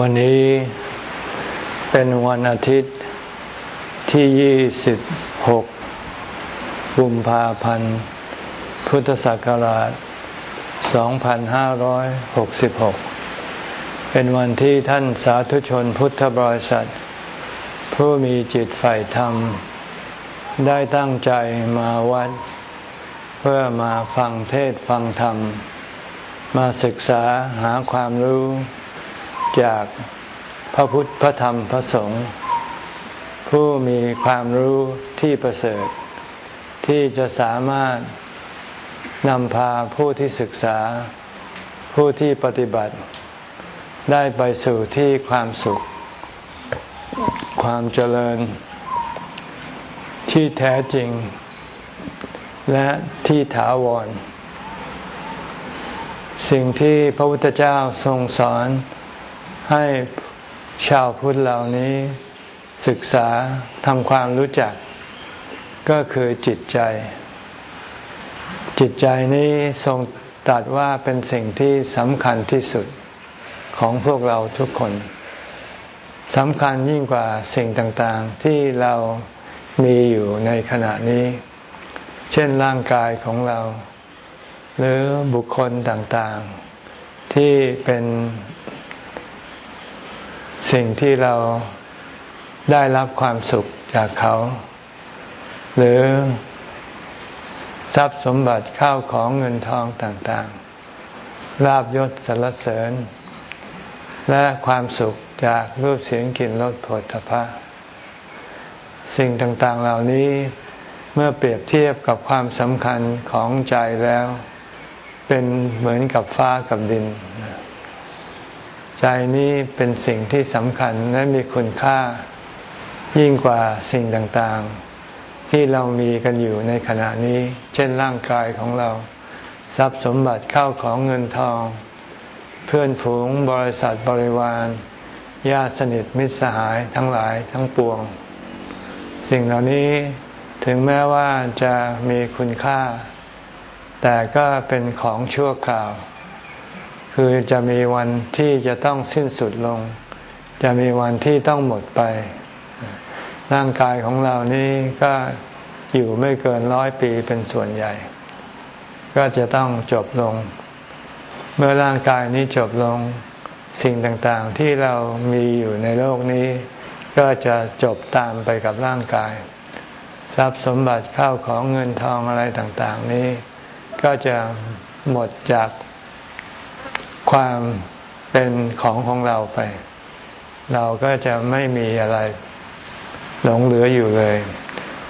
วันนี้เป็นวันอาทิตย์ที่ 26 กุมภาพันธ์ พุทธศักราช 2566 เป็นวันที่ท่านสาธุชนพุทธบริษัท ผู้มีจิตใฝ่ธรรม ได้ตั้งใจมาวัด เพื่อมาฟังเทศฟังธรรม มาศึกษาหาความรู้ จากพระพุทธพระธรรมพระสงฆ์ผู้มีความรู้ที่ประเสริฐ ที่จะสามารถนำพาผู้ที่ศึกษา ผู้ที่ปฏิบัติ ได้ไปสู่ที่ความสุข ความเจริญ ที่แท้จริง และที่ถาวร สิ่งที่พระพุทธเจ้าทรงสอน ให้ชาวพุทธเหล่านี้ศึกษาทำความรู้จัก ก็คือจิตใจ จิตใจนี้ทรงตรัสว่าเป็นสิ่งที่สำคัญที่สุดของพวกเราทุกคนสำคัญยิ่งกว่าสิ่งต่างๆ ที่เรามีอยู่ในขณะนี้ เช่นร่างกายของเรา หรือบุคคลต่างๆ ที่เป็น สิ่งที่เราได้รับความสุขจากเขา หรือทรัพย์สมบัติข้าวของเงินทองต่างๆลาบยศสรรเสริญ และความสุขจากรูปเสียงกลิ่นรสผลพระสิ่งต่างๆเหล่านี้เมื่อเปรียบเทียบกับความสำคัญของใจแล้ว เป็นเหมือนกับฟ้ากับดิน ใจนี้เป็นสิ่งที่สำคัญและมีคุณค่ายิ่งกว่าสิ่งต่างๆ ที่เรามีกันอยู่ในขณะนี้ เช่นร่างกายของเรา ทรัพย์สมบัติเข้าของเงินทอง เพื่อนฝูงบริษัทบริวารญาติสนิทมิตรสหายทั้งหลายทั้งปวง สิ่งเหล่านี้ถึงแม้ว่าจะมีคุณค่า แต่ก็เป็นของชั่วคราว คือจะมีวันที่จะต้องสิ้นสุดลง จะมีวันที่ต้องหมดไป ร่างกายของเรานี้ก็อยู่ไม่เกินร้อยปีเป็นส่วนใหญ่ ก็จะต้องจบลง เมื่อร่างกายนี้จบลงสิ่งต่างๆที่เรามีอยู่ในโลกนี้ ก็จะจบตามไปกับร่างกาย ทรัพย์สมบัติข้าวของเงินทองอะไรต่างๆ นี้ ก็จะหมดจาก ความเป็นของของเราไป เราก็จะไม่มีอะไรหลงเหลืออยู่เลย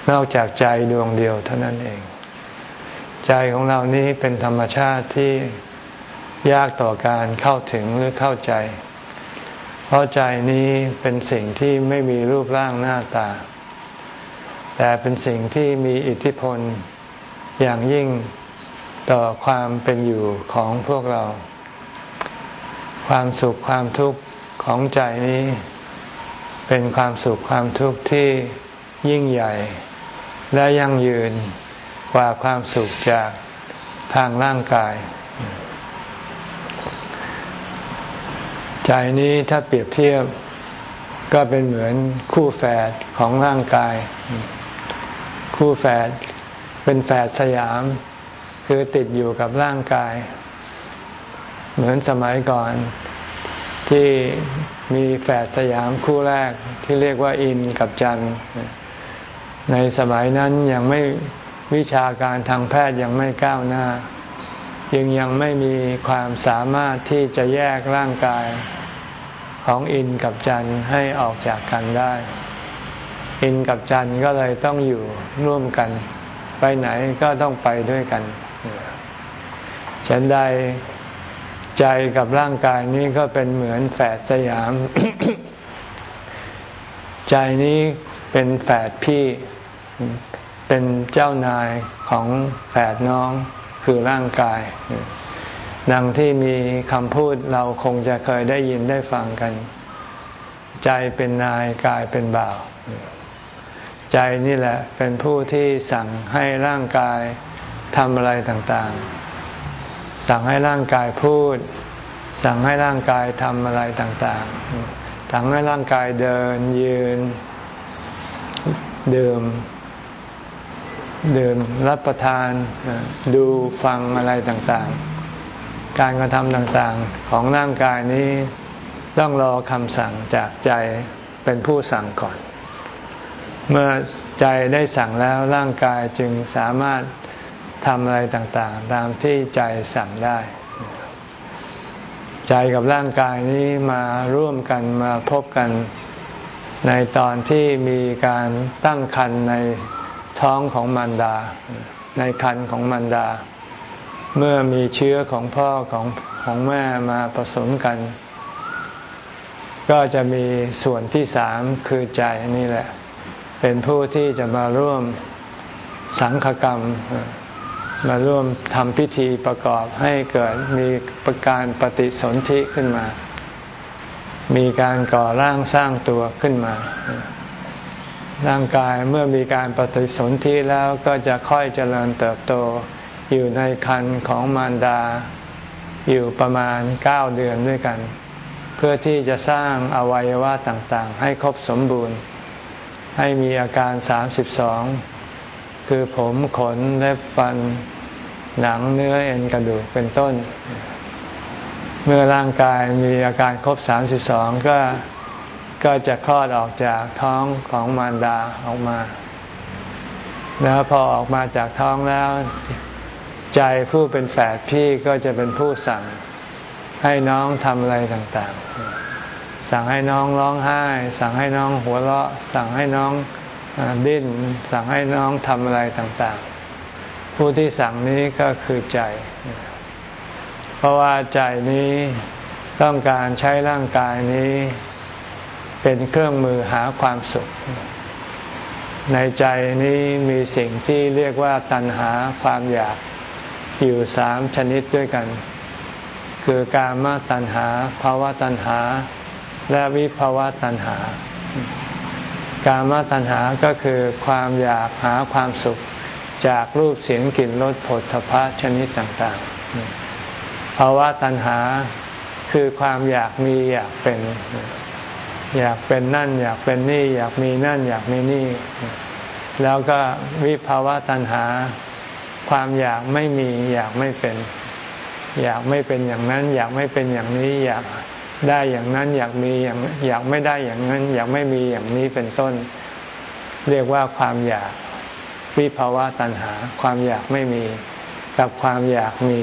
นอกจากใจดวงเดียวเท่านั้นเอง ใจของเรานี้เป็นธรรมชาติที่ยากต่อการเข้าถึงหรือเข้าใจ เพราะใจนี้เป็นสิ่งที่ไม่มีรูปร่างหน้าตา แต่เป็นสิ่งที่มีอิทธิพลอย่างยิ่งต่อความเป็นอยู่ของพวกเรา ความสุขความทุกข์ของใจนี้ เป็นความสุขความทุกข์ที่ยิ่งใหญ่ และยั่งยืนกว่าความสุขจากทางร่างกาย ใจนี้ถ้าเปรียบเทียบก็เป็นเหมือนคู่แฝดของร่างกาย คู่แฝดเป็นแฝดสยาม คือติดอยู่กับร่างกาย เหมือนสมัยก่อนที่มีแฝดสยามคู่แรกที่เรียกว่าอินกับจัน ในสมัยนั้นยังไม่วิชาการทางแพทย์ยังไม่ก้าวหน้า ยังยังไม่มีความสามารถที่จะแยกร่างกายของอินกับจันให้ออกจากกันได้ อินกับจันก็เลยต้องอยู่ร่วมกัน ไปไหนก็ต้องไปด้วยกันฉันใด ใจกับร่างกายนี้ก็เป็นเหมือนแฝดสยาม ใจนี้เป็นแฝดพี่ เป็นเจ้านายของแฝดน้องคือร่างกาย ดังที่มีคำพูดเราคงจะเคยได้ยินได้ฟังกัน ใจเป็นนายกายเป็นบ่าว ใจนี่แหละเป็นผู้ที่สั่งให้ร่างกายทำอะไรต่างๆ สั่งให้ร่างกายพูด สั่งให้ร่างกายทำอะไรต่างๆ สั่งให้ร่างกายเดินยืน ดื่ม ดื่มรับประทานดูฟังอะไรต่างๆ การกระทำต่างๆของร่างกายนี้ต้องรอคำสั่งจากใจเป็นผู้สั่งก่อน เมื่อใจได้สั่งแล้วร่างกายจึงสามารถ ทำอะไรต่างๆ ตามที่ใจสั่งได้ ใจกับร่างกายนี้มาร่วมกันมาพบกันในตอนที่มีการตั้งครรภ์ในท้องของมารดา ในคันของมารดา เมื่อมีเชื้อของพ่อของของแม่มาผสมกัน ก็จะมีส่วนที่สามคือใจนี่แหละ เป็นผู้ที่จะมาร่วมสังฆกรรม มาร่วมทำพิธีประกอบให้เกิดมีประการปฏิสนธิขึ้นมา มีการก่อร่างสร้างตัวขึ้นมา ร่างกายเมื่อมีการปฏิสนธิแล้วก็จะค่อยเจริญเติบโตอยู่ในคันของมารดา อยู่ประมาณเก้าเดือนด้วยกัน เพื่อที่จะสร้างอวัยวะต่างๆ ให้ครบสมบูรณ์ ให้มีอาการสามสิบสอง คือผมขนเล็บฟัน หนังเนื้อเอ็นกระดูกเป็นต้น เมื่อร่างกายมีอาการครบสามสิบสองก็ก็จะคลอดออกจากท้องของมารดาออกมา แล้วพอออกมาจากท้องแล้ว ใจผู้เป็นแฝดพี่ก็จะเป็นผู้สั่งให้น้องทำอะไรต่างๆ สั่งให้น้องร้องไห้ สั่งให้น้องหัวเราะ สั่งให้น้อง ดิ้นสั่งให้น้องทำอะไรต่างๆ ผู้ที่สั่งนี้ก็คือใจ เพราะว่าใจนี้ต้องการใช้ร่างกายนี้ เป็นเครื่องมือหาความสุข ในใจนี้มีสิ่งที่เรียกว่าตัณหาความอยากอยู่สามชนิดด้วยกัน คือกามตัณหาภาวะตัณหา และวิภาวะตัณหา กามตัณหาก็คือความอยากหาความสุขจากรูปเสียงกลิ่นรสผลทพะชนิดต่างๆภาวะตัณหาคือความอยากมีอยากเป็น อยากเป็นนั่น อยากเป็นนี่ อยากมีนั่น อยากมีนี่ แล้วก็วิภาวะตัณหา ความอยากไม่มี อยากไม่เป็น อยากไม่เป็นอย่างนั้น อยากไม่เป็นอย่างนี้ อยาก ได้อย่างนั้นอยากมีอย่างอยากไม่ได้อย่างนั้น อยากไม่มีอย่างนี้เป็นต้น เรียกว่าความอยากวิภาวะตัณหา ความอยากไม่มี กับความอยากมี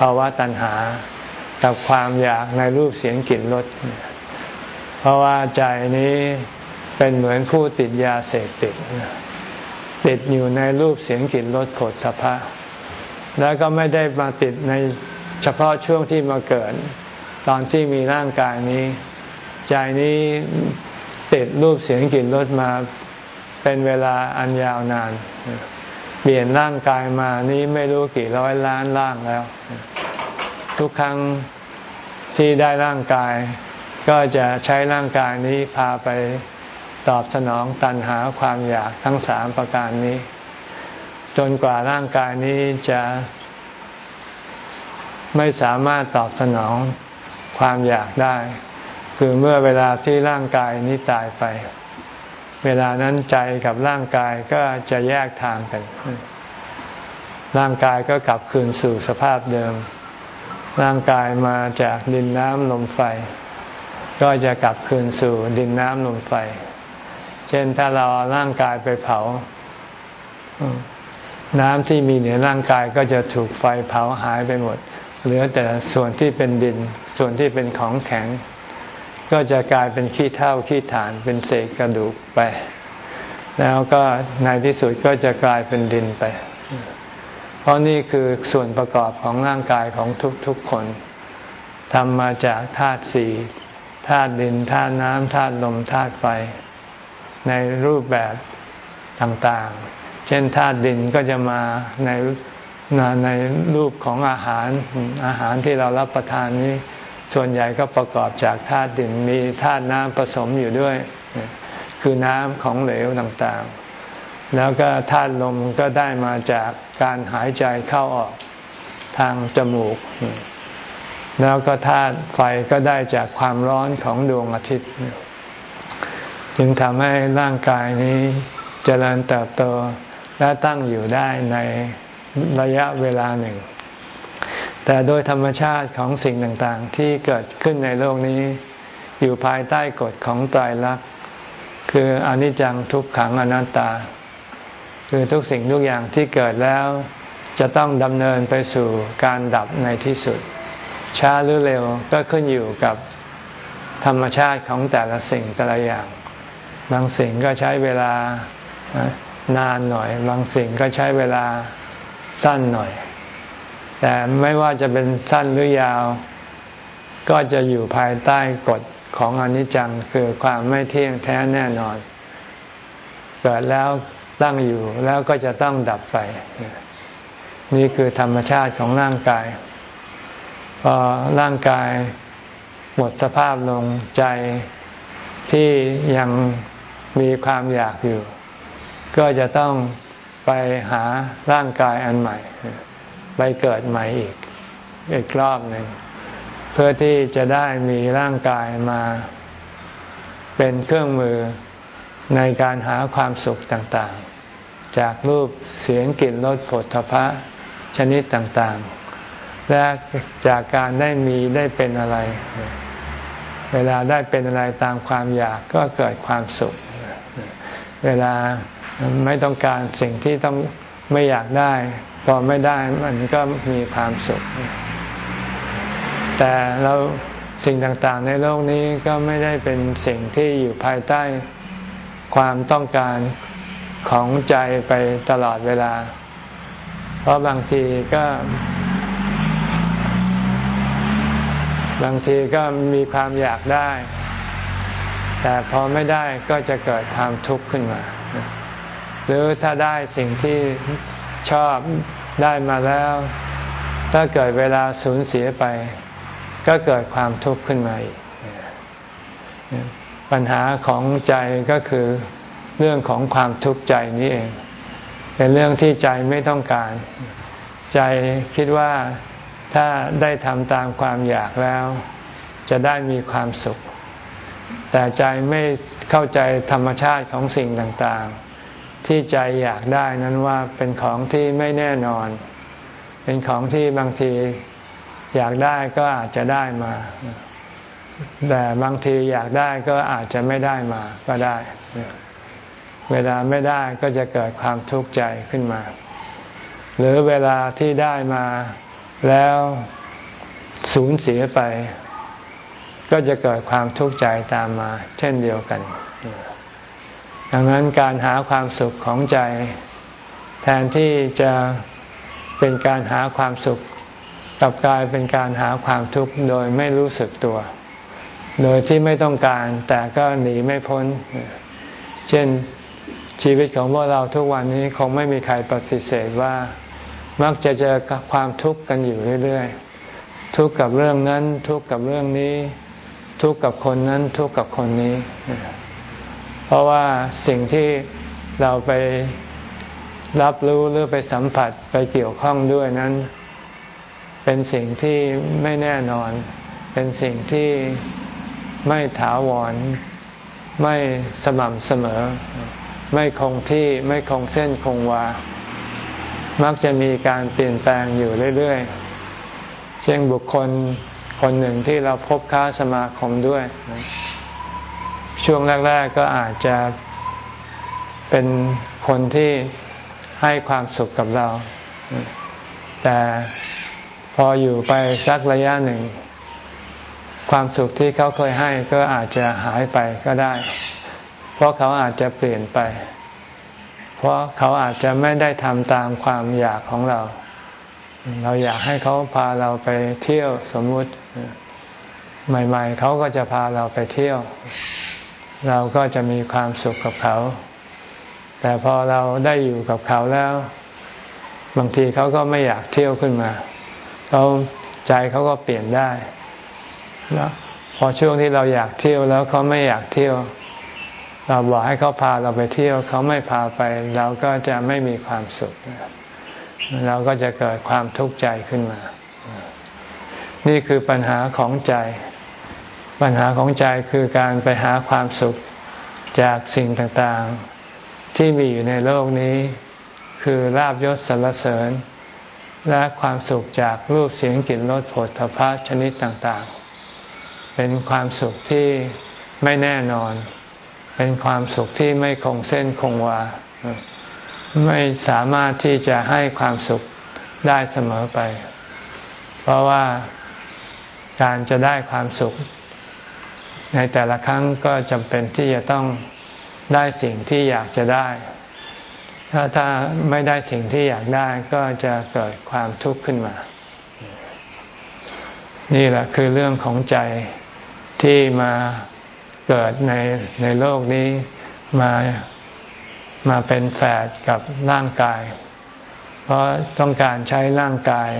ภาวะตัณหา กับความอยากในรูปเสียงกลิ่นรสเพราะว่าใจนี้เป็นเหมือนผู้ติดยาเสพติดติดอยู่ในรูปเสียงกลิ่นรสผลทพะ แล้วก็ไม่ได้มาติดในเฉพาะช่วงที่มาเกิด ตอนที่มีร่างกายนี้ ใจนี้ติดรูปเสียงกลิ่นรสมาเป็นเวลาอันยาวนาน เปลี่ยนร่างกายมานี้ไม่รู้กี่ร้อยล้านร่างแล้ว ทุกครั้งที่ได้ร่างกาย ก็จะใช้ร่างกายนี้พาไปตอบสนองตันหาความอยากทั้งสามประการนี้ จนกว่าร่างกายนี้จะไม่สามารถตอบสนอง ความอยากได้ คือเมื่อเวลาที่ร่างกายนี้ตายไป เวลานั้นใจกับร่างกายก็จะแยกทางกัน ร่างกายก็กลับคืนสู่สภาพเดิม ร่างกายมาจากดินน้ำลมไฟ ก็จะกลับคืนสู่ดินน้ำลมไฟ เช่นถ้าเราเอาร่างกายไปเผาน้ำที่มีเหนือร่างกายก็จะถูกไฟเผาหายไปหมด เหลือแต่ส่วนที่เป็นดิน ส่วนที่เป็นของแข็ง ก็จะกลายเป็นขี้เท่าขี้ฐานเป็นเศษกระดูกไป แล้วก็ในที่สุดก็จะกลายเป็นดินไป เพราะนี่คือส่วนประกอบของร่างกายของทุกๆคนทำมาจากธาตุสี่ธาตุดินธาตุน้ำธาตุลมธาตุไฟ ในรูปแบบต่างๆ เช่นธาตุดินก็จะมาในในรูปของอาหารอาหารที่เรารับประทานนี้ ส่วนใหญ่ก็ประกอบจากธาตุดินมีธาตุน้ำผสมอยู่ด้วย คือน้ำของเหลวต่างๆ แล้วก็ธาตุลมก็ได้มาจากการหายใจเข้าออกทางจมูก แล้วก็ธาตุไฟก็ได้จากความร้อนของดวงอาทิตย์ จึงทำให้ร่างกายนี้เจริญเติบโตและตั้งอยู่ได้ในระยะเวลาหนึ่ง แต่โดยธรรมชาติของสิ่งต่างๆ ที่เกิดขึ้นในโลกนี้ อยู่ภายใต้กฎของตายรักคืออนิจจังทุกขังอนัตตา คือทุกสิ่งทุกอย่างที่เกิดแล้ว จะต้องดำเนินไปสู่การดับในที่สุด ช้าหรือเร็วก็ขึ้นอยู่กับธรรมชาติของแต่ละสิ่งแต่ละอย่าง บางสิ่งก็ใช้เวลานานหน่อย บางสิ่งก็ใช้เวลาสั้นหน่อย แต่ไม่ว่าจะเป็นสั้นหรือยาว ก็จะอยู่ภายใต้กฎของอนิจจังคือความไม่เที่ยงแท้แน่นอน เกิดแล้วตั้งอยู่แล้วก็จะต้องดับไป นี่คือธรรมชาติของร่างกาย พอร่างกายหมดสภาพลงใจที่ยังมีความอยากอยู่ ก็จะต้องไปหาร่างกายอันใหม่ ไปเกิดใหม่อีกอีกรอบหนึ่งเพื่อที่จะได้มีร่างกายมาเป็นเครื่องมือในการหาความสุขต่างๆ จากรูปเสียงกลิ่นรสผลทพะชนิดต่างๆ และจากการได้มีได้เป็นอะไร เวลาได้เป็นอะไรตามความอยากก็เกิดความสุข เวลาไม่ต้องการสิ่งที่ต้องไม่อยากได้ พอไม่ได้มันก็มีความสุข แต่เราสิ่งต่างๆในโลกนี้ก็ไม่ได้เป็นสิ่งที่อยู่ภายใต้ความต้องการของใจไปตลอดเวลา เพราะบางทีก็ บางทีก็มีความอยากได้ แต่พอไม่ได้ก็จะเกิดความทุกข์ขึ้นมา หรือถ้าได้สิ่งที่ ชอบได้มาแล้ว ถ้าเกิดเวลาสูญเสียไป ก็เกิดความทุกข์ขึ้นมาอีกปัญหาของใจก็คือเรื่องของความทุกข์ใจนี้เอง เป็นเรื่องที่ใจไม่ต้องการ ใจคิดว่าถ้าได้ทำตามความอยากแล้ว จะได้มีความสุข แต่ใจไม่เข้าใจธรรมชาติของสิ่งต่างๆ ที่ใจอยากได้นั้นว่าเป็นของที่ไม่แน่นอน เป็นของที่บางทีอยากได้ก็อาจจะได้มา แต่บางทีอยากได้ก็อาจจะไม่ได้มาก็ได้ เวลาไม่ได้ก็จะเกิดความทุกข์ใจขึ้นมา หรือเวลาที่ได้มาแล้วสูญเสียไป ก็จะเกิดความทุกข์ใจตามมา เช่นเดียวกัน ดังนั้นการหาความสุขของใจ แทนที่จะเป็นการหาความสุขกับกลายเป็นการหาความทุกข์โดยไม่รู้สึกตัว โดยที่ไม่ต้องการแต่ก็หนีไม่พ้น เช่นชีวิตของพวกเราทุกวันนี้คงไม่มีใครปฏิเสธว่า มักจะเจอความทุกข์กันอยู่เรื่อยๆ ทุกข์กับเรื่องนั้น ทุกข์กับเรื่องนี้ ทุกข์กับคนนั้น ทุกข์กับคนนี้ เพราะว่าสิ่งที่เราไปรับรู้หรือไปสัมผัสไปเกี่ยวข้องด้วยนั้น เป็นสิ่งที่ไม่แน่นอน เป็นสิ่งที่ไม่ถาวร ไม่สม่ำเสมอ ไม่คงที่ไม่คงเส้นคงวา มักจะมีการเปลี่ยนแปลงอยู่เรื่อยๆ เช่นบุคคลคนหนึ่งที่เราพบค้าสมาคมด้วย ช่วงแรก ๆ ก็อาจจะเป็นคนที่ให้ความสุขกับเรา แต่พออยู่ไปสักระยะหนึ่ง ความสุขที่เขาเคยให้ก็อาจจะหายไปก็ได้ เพราะเขาอาจจะเปลี่ยนไป เพราะเขาอาจจะไม่ได้ทำตามความอยากของเรา เราอยากให้เขาพาเราไปเที่ยวสมมุติ ใหม่ ๆ เขาก็จะพาเราไปเที่ยว เราก็จะมีความสุขกับเขา แต่พอเราได้อยู่กับเขาแล้ว บางทีเขาก็ไม่อยากเที่ยวขึ้นมาเขาใจเขาก็เปลี่ยนได้แล้วพอช่วงที่เราอยากเที่ยวแล้วเขาไม่อยากเที่ยว เราบอกให้เขาพาเราไปเที่ยว เขาไม่พาไป เราก็จะไม่มีความสุขเราก็จะเกิดความทุกข์ใจขึ้นมา นี่คือปัญหาของใจ ปัญหาของใจคือการไปหาความสุขจากสิ่งต่างๆ ที่มีอยู่ในโลกนี้ คือลาบยศสรรเสริญ และความสุขจากรูปเสียงกลิ่นรสผลทพะชนิดต่างๆ เป็นความสุขที่ไม่แน่นอน เป็นความสุขที่ไม่คงเส้นคงวา ไม่สามารถที่จะให้ความสุขได้เสมอไป เพราะว่าการจะได้ความสุข ในแต่ละครั้งก็จำเป็นที่จะต้องได้สิ่งที่อยากจะได้ ถ้าถ้าไม่ได้สิ่งที่อยากได้ก็จะเกิดความทุกข์ขึ้นมา นี่แหละคือเรื่องของใจที่มาเกิดในในโลกนี้มามาเป็นแฝดกับร่างกาย เพราะต้องการใช้ร่างกาย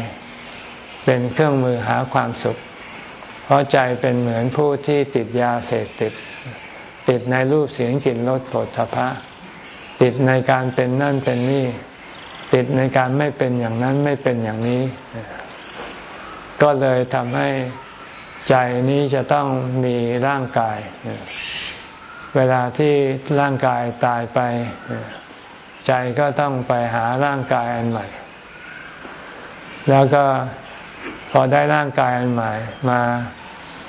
เป็นเครื่องมือหาความสุข ราะใจเป็นเหมือนผู้ที่ติดยาเสพติด ติดในรูปเสียงกลิ่นรสผลทพะ ติดในการเป็นนั่นเป็นนี่ ติดในการไม่เป็นอย่างนั้นไม่เป็นอย่างนี้ ก็เลยทำให้ใจนี้จะต้องมีร่างกาย เวลาที่ร่างกายตายไป ใจก็ต้องไปหาร่างกายอันใหม่ แล้วก็พอได้ร่างกายอันใหม่มา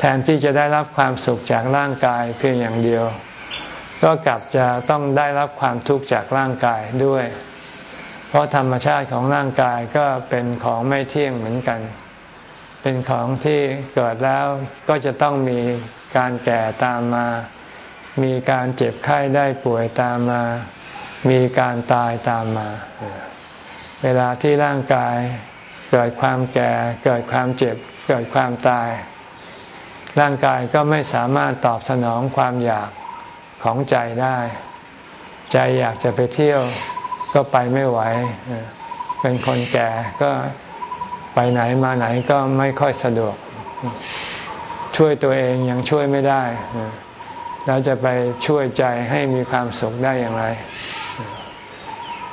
แทนที่จะได้รับความสุขจากร่างกายเพียงอย่างเดียว ก็กลับจะต้องได้รับความทุกข์จากร่างกายด้วย เพราะธรรมชาติของร่างกายก็เป็นของไม่เที่ยงเหมือนกัน เป็นของที่เกิดแล้วก็จะต้องมีการแก่ตามมา มีการเจ็บไข้ได้ป่วยตามมา มีการตายตามมา เวลาที่ร่างกายเกิดความแก่ เกิดความเจ็บ เกิดความตาย ร่างกายก็ไม่สามารถตอบสนองความอยากของใจได้ ใจอยากจะไปเที่ยวก็ไปไม่ไหว เป็นคนแก่ก็ไปไหนมาไหนก็ไม่ค่อยสะดวก ช่วยตัวเองยังช่วยไม่ได้เราจะไปช่วยใจให้มีความสุขได้อย่างไร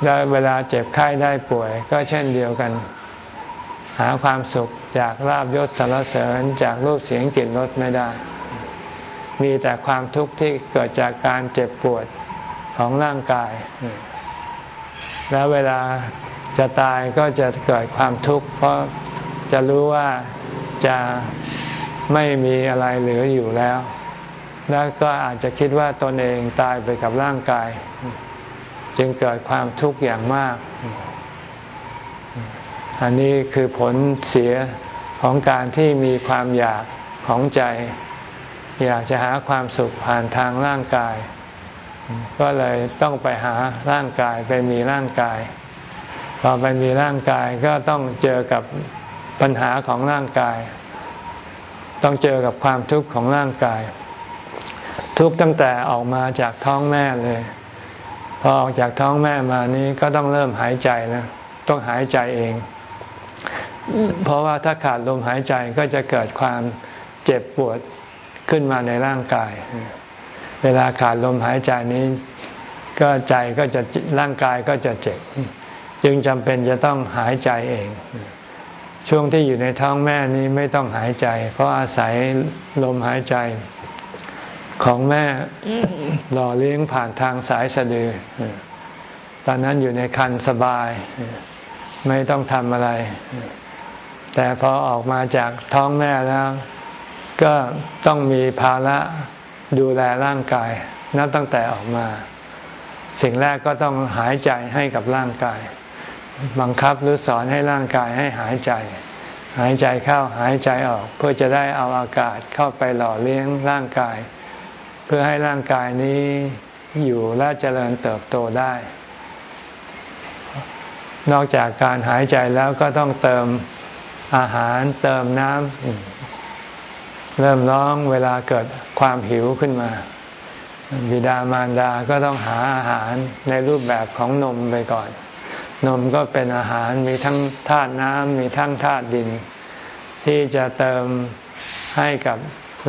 แล้วเวลาเจ็บไข้ได้ป่วยก็เช่นเดียวกัน หาความสุขจากลาบยศสารเสริญจากรูปเสียงกลิ่นรสไม่ได้ มีแต่ความทุกข์ที่เกิดจากการเจ็บปวดของร่างกาย แล้วเวลาจะตายก็จะเกิดความทุกข์เพราะจะรู้ว่าจะไม่มีอะไรเหลืออยู่แล้ว แล้วก็อาจจะคิดว่าตนเองตายไปกับร่างกาย จึงเกิดความทุกข์อย่างมาก อันนี้คือผลเสียของการที่มีความอยากของใจ อยากจะหาความสุขผ่านทางร่างกาย ก็เลยต้องไปหาร่างกายไปมีร่างกายพอไปมีร่างกายก็ต้องเจอกับปัญหาของร่างกาย ต้องเจอกับความทุกข์ของร่างกาย ทุกตั้งแต่ออกมาจากท้องแม่เลย พอออกจากท้องแม่มานี้ก็ต้องเริ่มหายใจแล้วต้องหายใจเอง เพราะว่าถ้าขาดลมหายใจก็จะเกิดความเจ็บปวดขึ้นมาในร่างกาย เวลาขาดลมหายใจนี้ ก็ใจก็จะร่างกายก็จะเจ็บ จึงจำเป็นจะต้องหายใจเอง ช่วงที่อยู่ในท้องแม่นี้ไม่ต้องหายใจ เพราะอาศัยลมหายใจของแม่หล่อเลี้ยงผ่านทางสายสะดือ ตอนนั้นอยู่ในคันสบาย ไม่ต้องทำอะไร แต่พอออกมาจากท้องแม่แล้ว ก็ต้องมีภาระดูแลร่างกาย นับตั้งแต่ออกมา สิ่งแรกก็ต้องหายใจให้กับร่างกาย บังคับหรือสอนให้ร่างกายให้หายใจ หายใจเข้าหายใจออก เพื่อจะได้เอาอากาศเข้าไปหล่อเลี้ยงร่างกาย เพื่อให้ร่างกายนี้อยู่และเจริญเติบโตได้ นอกจากการหายใจแล้วก็ต้องเติมอาหารเติมน้ำเริ่มร้องเวลาเกิดความหิวขึ้นมา บิดามารดาก็ต้องหาอาหารในรูปแบบของนมไปก่อน นมก็เป็นอาหารมีทั้งธาตุน้ำมีทั้งธาตุดิน ที่จะเติมให้กับ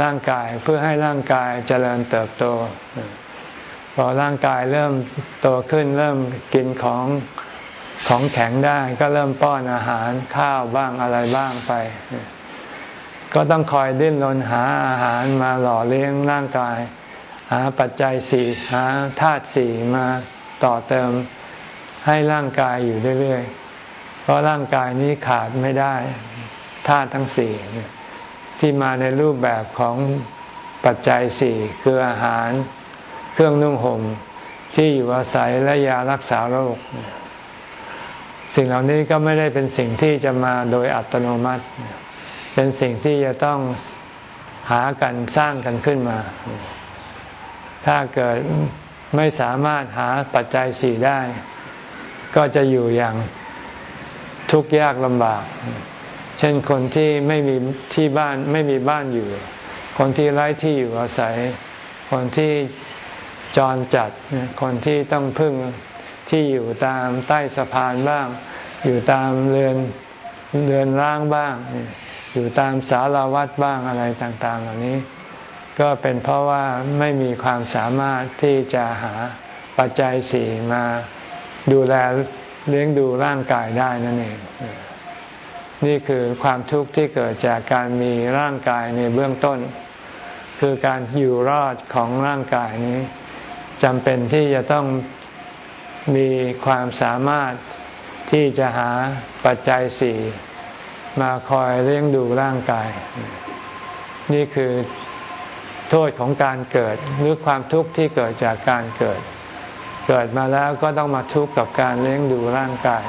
ร่างกายเพื่อให้ร่างกายเจริญเติบโตพอร่างกายเริ่มโตขึ้นเริ่มกินของ ของแข็งได้ก็เริ่มป้อนอาหารข้าวบ้างอะไรบ้างไป ก็ต้องคอยดิ้นรนหาอาหารมาหล่อเลี้ยงร่างกาย หาปัจจัยสี่หาธาตุสี่มาต่อเติมให้ร่างกายอยู่เรื่อยๆ เพราะร่างกายนี้ขาดไม่ได้ธาตุทั้งสี่ที่มาในรูปแบบของปัจจัยสี่คืออาหาร เครื่องนุ่งห่มที่อยู่อาศัยและยารักษาโรค สิ่งเหล่านี้ก็ไม่ได้เป็นสิ่งที่จะมาโดยอัตโนมัติ เป็นสิ่งที่จะต้องหากันสร้างกันขึ้นมา ถ้าเกิดไม่สามารถหาปัจจัยสี่ได้ ก็จะอยู่อย่างทุกข์ยากลำบาก เช่นคนที่ไม่มีที่บ้านไม่มีบ้านอยู่ คนที่ไร้ที่อยู่อาศัย คนที่จรจัด คนที่ต้องพึ่ง ที่อยู่ตามใต้สะพานบ้าง อยู่ตามเรือนเรือนร่างบ้าง อยู่ตามสารวัตรบ้างอะไรต่าง ๆ เหล่านี้ ก็เป็นเพราะว่าไม่มีความสามารถที่จะหาปัจจัยสี่มาดูแลเลี้ยงดูร่างกายได้นั่นเอง นี่คือความทุกข์ที่เกิดจากการมีร่างกายในเบื้องต้น คือการอยู่รอดของร่างกายนี้จำเป็นที่จะต้อง มีความสามารถที่จะหาปัจจัยสี่มาคอยเลี้ยงดูร่างกาย นี่คือโทษของการเกิดหรือความทุกข์ที่เกิดจากการเกิด เกิดมาแล้วก็ต้องมาทุกข์กับการเลี้ยงดูร่างกาย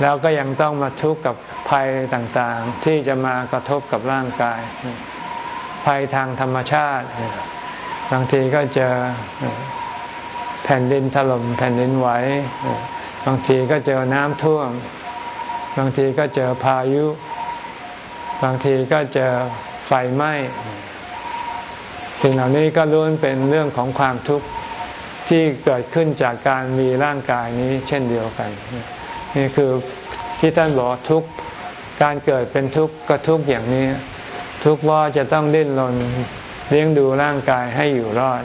แล้วก็ยังต้องมาทุกข์กับภัยต่างๆ ที่จะมากระทบกับร่างกาย ภัยทางธรรมชาติ บางทีก็เจอ แผ่นดินถล่มแผ่นดินไหวบางทีก็เจอน้ำท่วม บางทีก็เจอพายุ บางทีก็เจอไฟไหม้สิ่งเหล่านี้ก็ล้วนเป็นเรื่องของความทุกข์ที่เกิดขึ้นจากการมีร่างกายนี้เช่นเดียวกัน นี่คือที่ท่านบอกทุกการเกิดเป็นทุกข์ก็ทุกข์อย่างนี้ ทุกข์ว่าจะต้องดิ้นรนเลี้ยงดูร่างกายให้อยู่รอด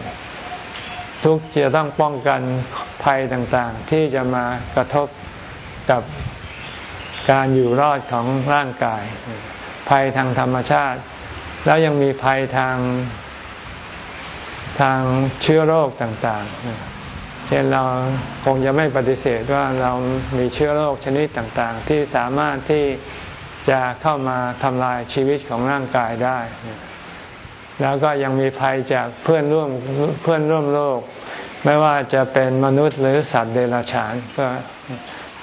ทุกจะต้องป้องกันภัยต่างๆ ที่จะมากระทบกับการอยู่รอดของร่างกาย ภัยทางธรรมชาติ แล้วยังมีภัยทางทางเชื้อโรคต่างๆ เช่นเราคงจะไม่ปฏิเสธว่าเรามีเชื้อโรคชนิดต่างๆ ที่สามารถที่จะเข้ามาทำลายชีวิตของร่างกายได้ แล้วก็ยังมีภัยจากเพื่อนร่วมเพื่อนร่วมโลก ไม่ว่าจะเป็นมนุษย์หรือสัตว์เดรัจฉานก็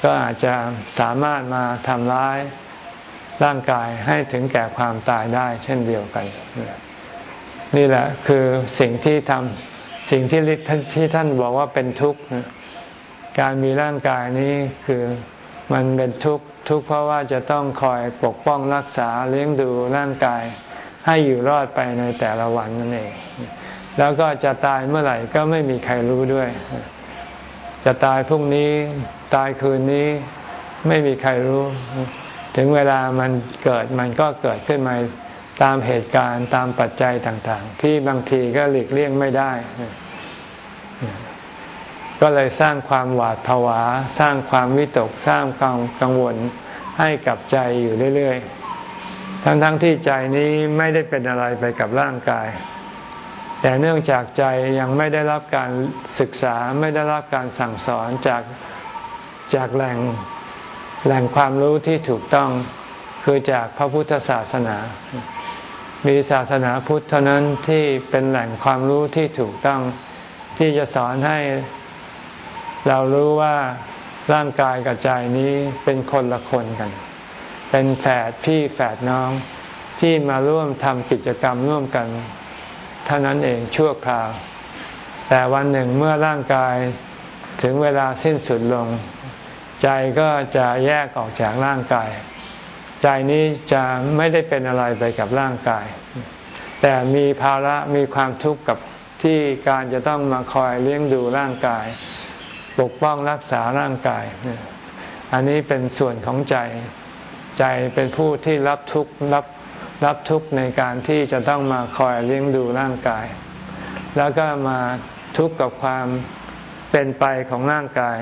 ก็อาจจะสามารถมาทำร้ายร่างกายให้ถึงแก่ความตายได้เช่นเดียวกัน นี่แหละคือสิ่งที่ทำสิ่งที่ที่ท่านบอกว่าเป็นทุกข์การมีร่างกายนี้คือมันเป็นทุกข์ทุกข์เพราะว่าจะต้องคอยปกป้องรักษาเลี้ยงดูร่างกาย ให้อยู่รอดไปในแต่ละวันนั่นเอง แล้วก็จะตายเมื่อไหร่ก็ไม่มีใครรู้ด้วย จะตายพรุ่งนี้ตายคืนนี้ไม่มีใครรู้ ถึงเวลามันเกิดมันก็เกิดขึ้นมาตามเหตุการณ์ตามปัจจัยต่างๆ ที่บางทีก็หลีกเลี่ยงไม่ได้ ก็เลยสร้างความหวาดผวา สร้างความวิตก สร้างความกังวลให้กับใจอยู่เรื่อย ๆ ทั้งๆทที่ใจนี้ไม่ได้เป็นอะไรไปกับร่างกาย แต่เนื่องจากใจยังไม่ได้รับการศึกษาไม่ได้รับการสั่งสอนจากจากแหล่งแหล่งความรู้ที่ถูกต้องคือจากพระพุทธศาสนา มีศาสนาพุทธเท่านั้นที่เป็นแหล่งความรู้ที่ถูกต้องที่จะสอนให้เรารู้ว่าร่างกายกับใจนี้เป็นคนละคนกัน เป็นแฝดพี่แฝดน้องที่มาร่วมทำกิจกรรมร่วมกัน เท่านั้นเองชั่วคราว แต่วันหนึ่งเมื่อร่างกายถึงเวลาสิ้นสุดลง ใจก็จะแยกออกจากร่างกาย ใจนี้จะไม่ได้เป็นอะไรไปกับร่างกาย แต่มีภาระมีความทุกข์กับที่การจะต้องมาคอยเลี้ยงดูร่างกาย ปกป้องรักษาร่างกาย อันนี้เป็นส่วนของใจ ใจเป็นผู้ที่รับทุกข์รับรับทุกข์ในการที่จะต้องมาคอยเลี้ยงดูร่างกาย แล้วก็มาทุกข์กับความเป็นไปของร่างกาย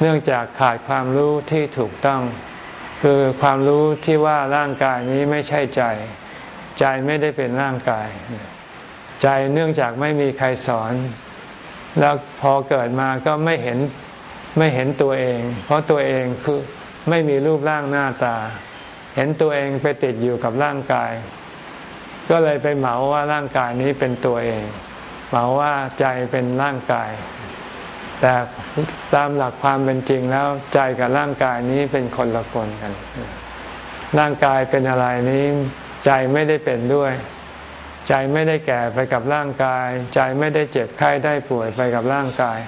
เนื่องจากขาดความรู้ที่ถูกต้อง คือความรู้ที่ว่าร่างกายนี้ไม่ใช่ใจ ใจไม่ได้เป็นร่างกาย ใจเนื่องจากไม่มีใครสอน แล้วพอเกิดมาก็ไม่เห็นไม่เห็นตัวเอง เพราะตัวเองคือ ไม่มีรูปร่างหน้าตา เห็นตัวเองไปติดอยู่กับร่างกาย ก็เลยไปเหมาว่าร่างกายนี้เป็นตัวเอง เหมาว่าใจเป็นร่างกาย แต่ตามหลักความเป็นจริงแล้วใจกับร่างกายนี้เป็นคนละคนกัน ร่างกายเป็นอะไรนี้ ใจไม่ได้เป็นด้วยใจไม่ได้แก่ไปกับร่างกาย ใจไม่ได้เจ็บไข้ได้ป่วยไปกับร่างกาย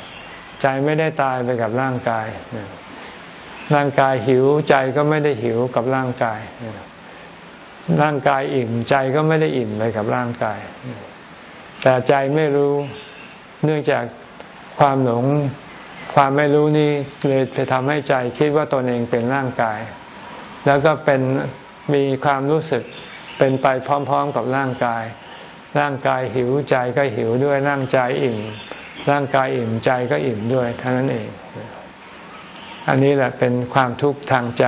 ใจไม่ได้ตายไปกับร่างกาย ร่างกายหิวใจก็ไม่ได้หิวกับร่างกาย ร่างกายอิ่มใจก็ไม่ได้อิ่มไปกับร่างกาย แต่ใจไม่รู้เนื่องจากความหลงความไม่รู้นี้เลยไปทำให้ใจคิดว่าตนเองเป็นร่างกาย แล้วก็เป็นมีความรู้สึกเป็นไปพร้อม ๆ กับร่างกาย ร่างกายหิวใจก็หิวด้วยร่างใจอิ่ม ร่างกายอิ่มใจก็อิ่มด้วยเท่านั้นเอง อันนี้แหละเป็นความทุกข์ทางใจ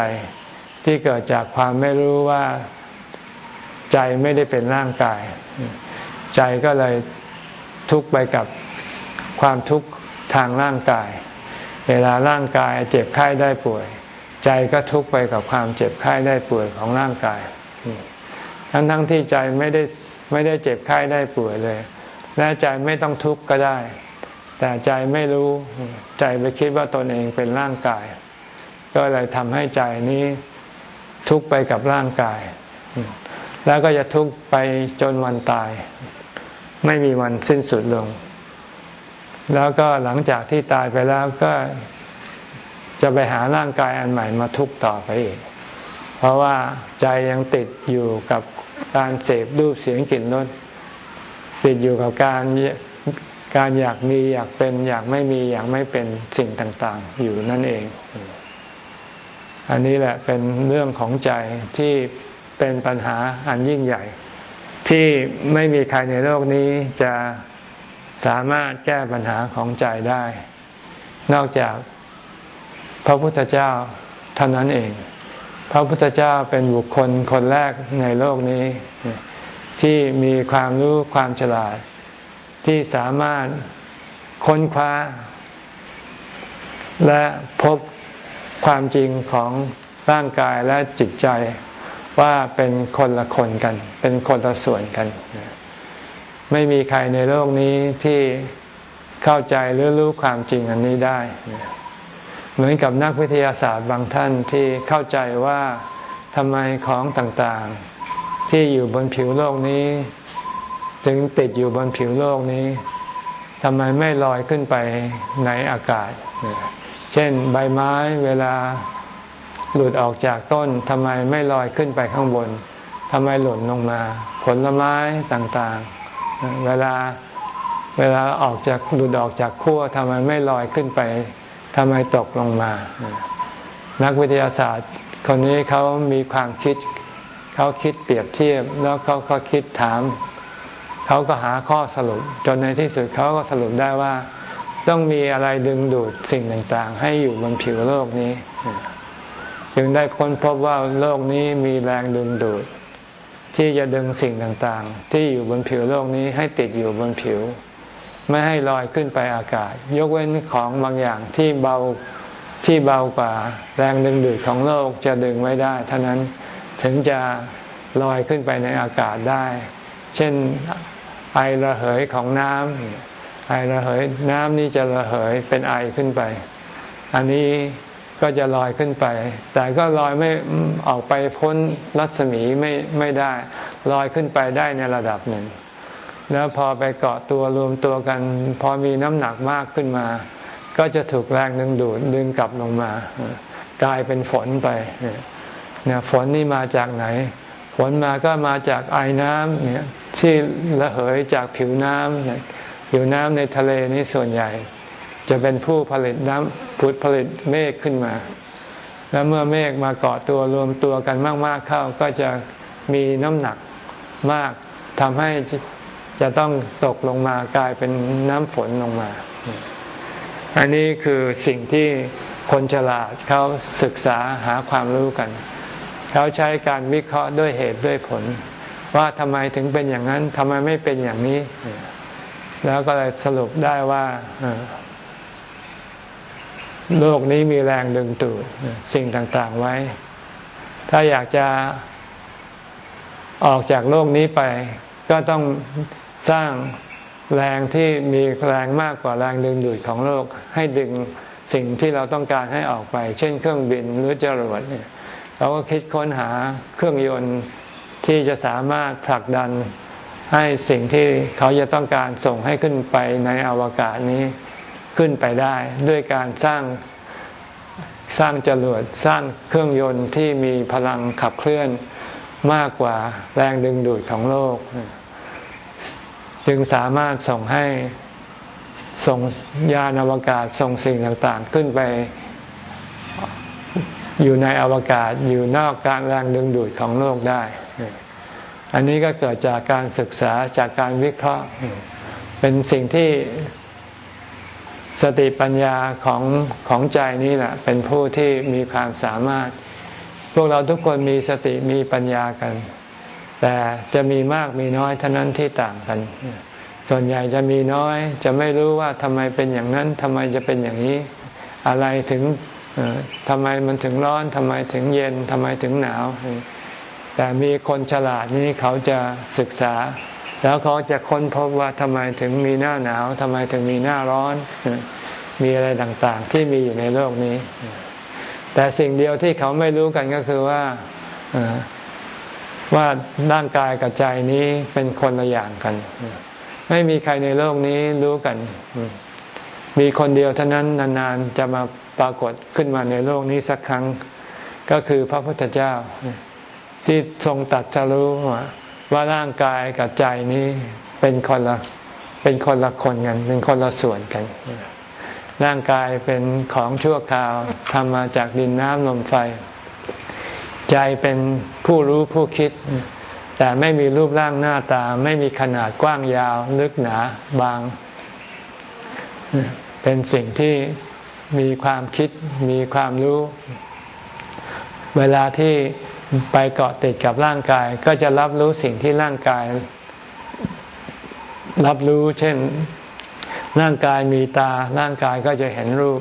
ที่เกิดจากความไม่รู้ว่าใจไม่ได้เป็นร่างกาย ใจก็เลยทุกข์ไปกับความทุกข์ทางร่างกาย เวลาร่างกายเจ็บไข้ได้ป่วย ใจก็ทุกข์ไปกับความเจ็บไข้ได้ป่วยของร่างกาย ทั้งทั้งที่ใจไม่ได้ไม่ได้เจ็บไข้ได้ป่วยเลย และใจไม่ต้องทุกข์ก็ได้ แต่ใจไม่รู้ใจไปคิดว่าตนเองเป็นร่างกาย ก็เลยทำให้ใจนี้ทุกไปกับร่างกาย แล้วก็จะทุกไปจนวันตาย ไม่มีวันสิ้นสุดลง แล้วก็หลังจากที่ตายไปแล้วก็จะไปหาร่างกายอันใหม่มาทุกต่อไปอีก เพราะว่าใจยังติดอยู่กับการเสพรูปเสียงกลิ่นรสติดอยู่กับการ การอยากมีอยากเป็น อยากไม่มีอยากไม่เป็นสิ่งต่างๆ อยู่นั่นเอง อันนี้แหละเป็นเรื่องของใจที่เป็นปัญหาอันยิ่งใหญ่ ที่ไม่มีใครในโลกนี้จะสามารถแก้ปัญหาของใจได้ นอกจากพระพุทธเจ้าเท่านั้นเอง พระพุทธเจ้าเป็นบุคคลคนแรกในโลกนี้ ที่มีความรู้ความฉลาด ที่สามารถค้นคว้า และพบความจริงของร่างกายและจิตใจว่าเป็นคนละคนกัน เป็นคนละส่วนกัน ไม่มีใครในโลกนี้ที่เข้าใจหรือรู้ความจริงอันนี้ได้ เหมือนกับนักวิทยาศาสตร์บางท่านที่เข้าใจว่าทำไมของต่างๆ ที่อยู่บนผิวโลกนี้ ถึงติดอยู่บนผิวโลกนี้ทำไมไม่ลอยขึ้นไปในอากาศ เช่นใบไม้เวลาหลุดออกจากต้นทำไมไม่ลอยขึ้นไปข้างบนทำไมหล่นลงมา ผลไม้ต่างๆ เวลาเวลาออกจากหลุดออกจากขั้วทำไมไม่ลอยขึ้นไปทำไมตกลงมา นักวิทยาศาสตร์คนนี้เขามีความคิด เขาคิดเปรียบเทียบ แล้วเขาก็คิดถาม เขาก็หาข้อสรุป จนในที่สุดเขาก็สรุปได้ว่า ต้องมีอะไรดึงดูดสิ่งต่างๆ ให้อยู่บนผิวโลกนี้ จึงได้ค้นพบว่าโลกนี้มีแรงดึงดูด ที่จะดึงสิ่งต่างๆ ที่อยู่บนผิวโลกนี้ให้ติดอยู่บนผิว ไม่ให้ลอยขึ้นไปอากาศ ยกเว้นของบางอย่างที่เบาที่เบากว่าแรงดึงดูดของโลกจะดึงไว้ได้เท่านั้นถึงจะลอยขึ้นไปในอากาศได้ เช่น ไอระเหยของน้ำไอระเหยน้ำนี่จะระเหยเป็นไอขึ้นไป อันนี้ก็จะลอยขึ้นไป แต่ก็ลอยไม่ออกไปพ้นรัศมีไม่ไม่ได้ ลอยขึ้นไปได้ในระดับหนึ่ง แล้วพอไปเกาะตัวรวมตัวกัน พอมีน้ำหนักมากขึ้นมา ก็จะถูกแรงดึงดูดดึงกลับลงมากลายเป็นฝนไปเนี่ยฝนนี่มาจากไหน ฝนมาก็มาจากไอ้น้ำเนี่ย ที่ระเหยจากผิวน้ำผิวน้ำในทะเลนี้ส่วนใหญ่ จะเป็นผู้ผลิตน้ำผุดผลิตเมฆขึ้นมา แล้วเมื่อเมฆมาเกาะตัวรวมตัวกันมาก ๆเข้าก็จะมีน้ำหนักมากทำให้จะต้องตกลงมากลายเป็นน้ำฝนลงมา อันนี้คือสิ่งที่คนฉลาดเขาศึกษาหาความรู้กัน เขาใช้การวิเคราะห์ด้วยเหตุด้วยผล ว่าทำไมถึงเป็นอย่างนั้นทำไมไม่เป็นอย่างนี้ แล้วก็เลยสรุปได้ว่าโลกนี้มีแรงดึงดูดสิ่งต่างๆไว้ ถ้าอยากจะออกจากโลกนี้ไป ก็ต้องสร้างแรงที่มีแรงมากกว่าแรงดึงดูดของโลก ให้ดึงสิ่งที่เราต้องการให้ออกไป เช่นเครื่องบินหรือจรวดเนี่ย เราก็คิดค้นหาเครื่องยนต์ ที่จะสามารถผลักดันให้สิ่งที่เขาจะต้องการส่งให้ขึ้นไปในอวกาศนี้ขึ้นไปได้ ด้วยการสร้างสร้างจรวดสร้างเครื่องยนต์ที่มีพลังขับเคลื่อนมากกว่าแรงดึงดูดของโลก จึงสามารถส่งให้ส่งยานอวกาศส่งสิ่งต่างๆ ขึ้นไป อยู่ในอวกาศอยู่นอกการแรงดึงดูดของโลกได้ อันนี้ก็เกิดจากการศึกษาจากการวิเคราะห์ เป็นสิ่งที่สติปัญญาของของใจนี้แหละเป็นผู้ที่มีความสามารถ พวกเราทุกคนมีสติมีปัญญากัน แต่จะมีมากมีน้อยเท่านั้นที่ต่างกัน ส่วนใหญ่จะมีน้อย จะไม่รู้ว่าทำไมเป็นอย่างนั้นทำไมจะเป็นอย่างนี้ อะไรถึง ทำไมมันถึงร้อนทำไมถึงเย็นทำไมถึงหนาว แต่มีคนฉลาดนี่เขาจะศึกษา แล้วเขาจะค้นพบว่าทำไมถึงมีหน้าหนาวทำไมถึงมีหน้าร้อน มีอะไรต่างๆ ที่มีอยู่ในโลกนี้ แต่สิ่งเดียวที่เขาไม่รู้กันก็คือว่าว่าร่างกายกับใจนี้เป็นคนละอย่างกัน ไม่มีใครในโลกนี้รู้กัน มีคนเดียวเท่านั้นนานๆจะมา ปรากฏขึ้นมาในโลกนี้สักครั้ง ก็คือพระพุทธเจ้า ที่ทรงตัดสรู้ว่าร่างกายกับใจนี้เป็นคนละเป็นคนละคนกัน เป็นคนละส่วนกัน ร่างกายเป็นของชั่วคราวทำมาจากดินน้ำลมไฟ ใจเป็นผู้รู้ผู้คิด แต่ไม่มีรูปร่างหน้าตา ไม่มีขนาดกว้างยาว ลึกหนาบาง เป็นสิ่งที่ มีความคิดมีความรู้ เวลาที่ไปเกาะติดกับร่างกาย ก็จะรับรู้สิ่งที่ร่างกาย รับรู้ เช่น ร่างกายมีตา ร่างกายก็จะเห็นรูป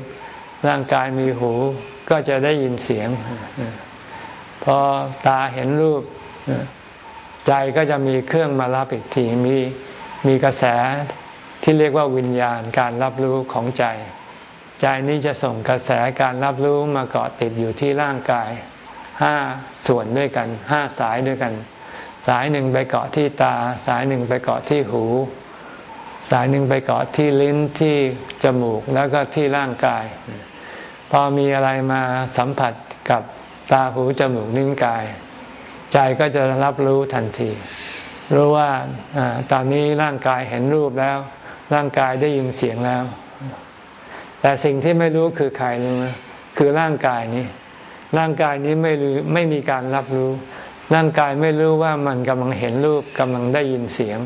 ร่างกายมีหู ก็จะได้ยินเสียง พอตาเห็นรูป ใจก็จะมีเครื่องมารับอีกทีมีมีกระแสที่เรียกว่าวิญญาณการรับรู้ของใจ ใจนี้จะส่งกระแสการรับรู้มาเกาะติดอยู่ที่ร่างกายห้าส่วนด้วยกันห้าสายด้วยกัน สายหนึ่งไปเกาะที่ตา สายหนึ่งไปเกาะที่หู สายหนึ่งไปเกาะที่ลิ้นที่จมูกแล้วก็ที่ร่างกาย พอมีอะไรมาสัมผัสกับตาหูจมูกนิ้วกาย ใจก็จะรับรู้ทันที รู้ว่าอตอนนี้ร่างกายเห็นรูปแล้ว ร่างกายได้ยินเสียงแล้ว แต่สิ่งที่ไม่รู้คือใครรู้ไหมคือร่างกายนี้ ร่างกายนี้ไม่รู้ไม่มีการรับรู้ ร่างกายไม่รู้ว่ามันกำลังเห็นรูปกำลังได้ยินเสียง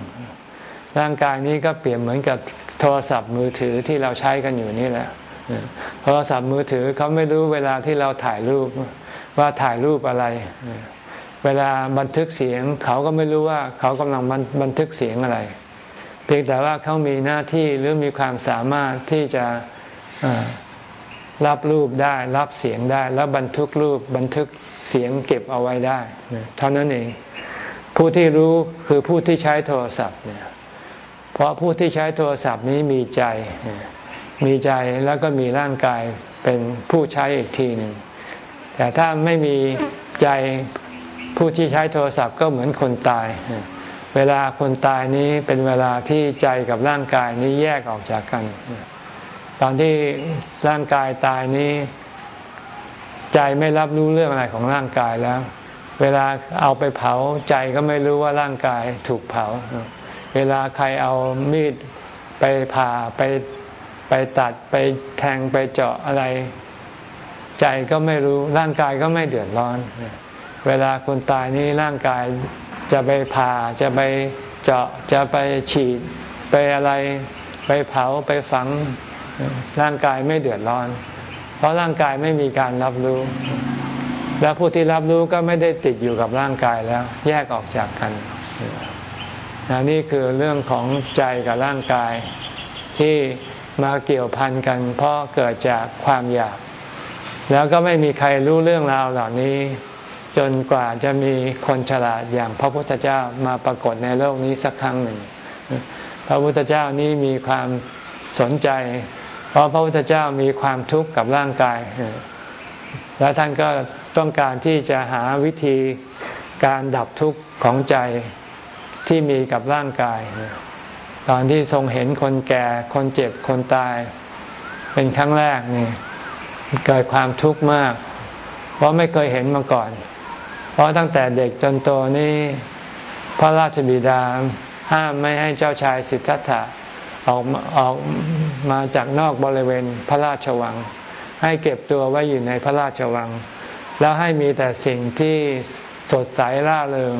ร่างกายนี้ก็เปรียบเหมือนกับโทรศัพท์มือถือที่เราใช้กันอยู่นี่แหละโทรศัพท์มือถือเขาไม่รู้เวลาที่เราถ่ายรูปว่าถ่ายรูปอะไร เวลาบันทึกเสียง เขาก็ไม่รู้ว่าเขากำลังบันทึกเสียงอะไร เพียงแต่ว่าเขามีหน้าที่หรือมีความสามารถที่จะ รับรูปได้รับเสียงได้ แล้วบันทึกรูปบันทึกเสียงเก็บเอาไว้ได้เท่านั้นเอง ผู้ที่รู้คือผู้ที่ใช้โทรศัพท์เนี่ยเพราะผู้ที่ใช้โทรศัพท์นี้มีใจ มีใจแล้วก็มีร่างกายเป็นผู้ใช้อีกทีหนึ่งแต่ถ้าไม่มีใจผู้ที่ใช้โทรศัพท์ก็เหมือนคนตาย เวลาคนตายนี้เป็นเวลาที่ใจกับร่างกายนี้แยกออกจากกัน ตอนที่ร่างกายตายนี้ ใจไม่รับรู้เรื่องอะไรของร่างกายแล้ว เวลาเอาไปเผาใจก็ไม่รู้ว่าร่างกายถูกเผา เวลาใครเอามีดไปผ่าไปไปตัดไปแทงไปเจาะอะไร ใจก็ไม่รู้ร่างกายก็ไม่เดือดร้อน เวลาคนตายนี้ร่างกายจะไปผ่าจะไปเจาะจะไปฉีด ไปอะไรไปเผาไปฝัง ร่างกายไม่เดือดร้อน เพราะร่างกายไม่มีการรับรู้ แล้วผู้ที่รับรู้ก็ไม่ได้ติดอยู่กับร่างกายแล้ว แยกออกจากกันนนี่คือเรื่องของใจกับร่างกายที่มาเกี่ยวพันกัน เพราะเกิดจากความอยาก แล้วก็ไม่มีใครรู้เรื่องราวเหล่านี้ จนกว่าจะมีคนฉลาดอย่างพระพุทธเจ้ามาปรากฏในโลกนี้สักครั้งหนึ่ง พระพุทธเจ้านี้มีความสนใจ เพราะพระพุทธเจ้ามีความทุกข์กับร่างกาย แล้วท่านก็ต้องการที่จะหาวิธีการดับทุกข์ของใจที่มีกับร่างกาย ตอนที่ทรงเห็นคนแก่ คนเจ็บ คนตาย เป็นครั้งแรกนี่เกิดความทุกข์มาก เพราะไม่เคยเห็นมาก่อน เพราะตั้งแต่เด็กจนโตนี่พระราชบิดาห้ามไม่ให้เจ้าชายสิทธัตถะ ออกออกมาจากนอกบริเวณพระราชวัง ให้เก็บตัวไว้อยู่ในพระราชวัง แล้วให้มีแต่สิ่งที่สดใสร่าเริง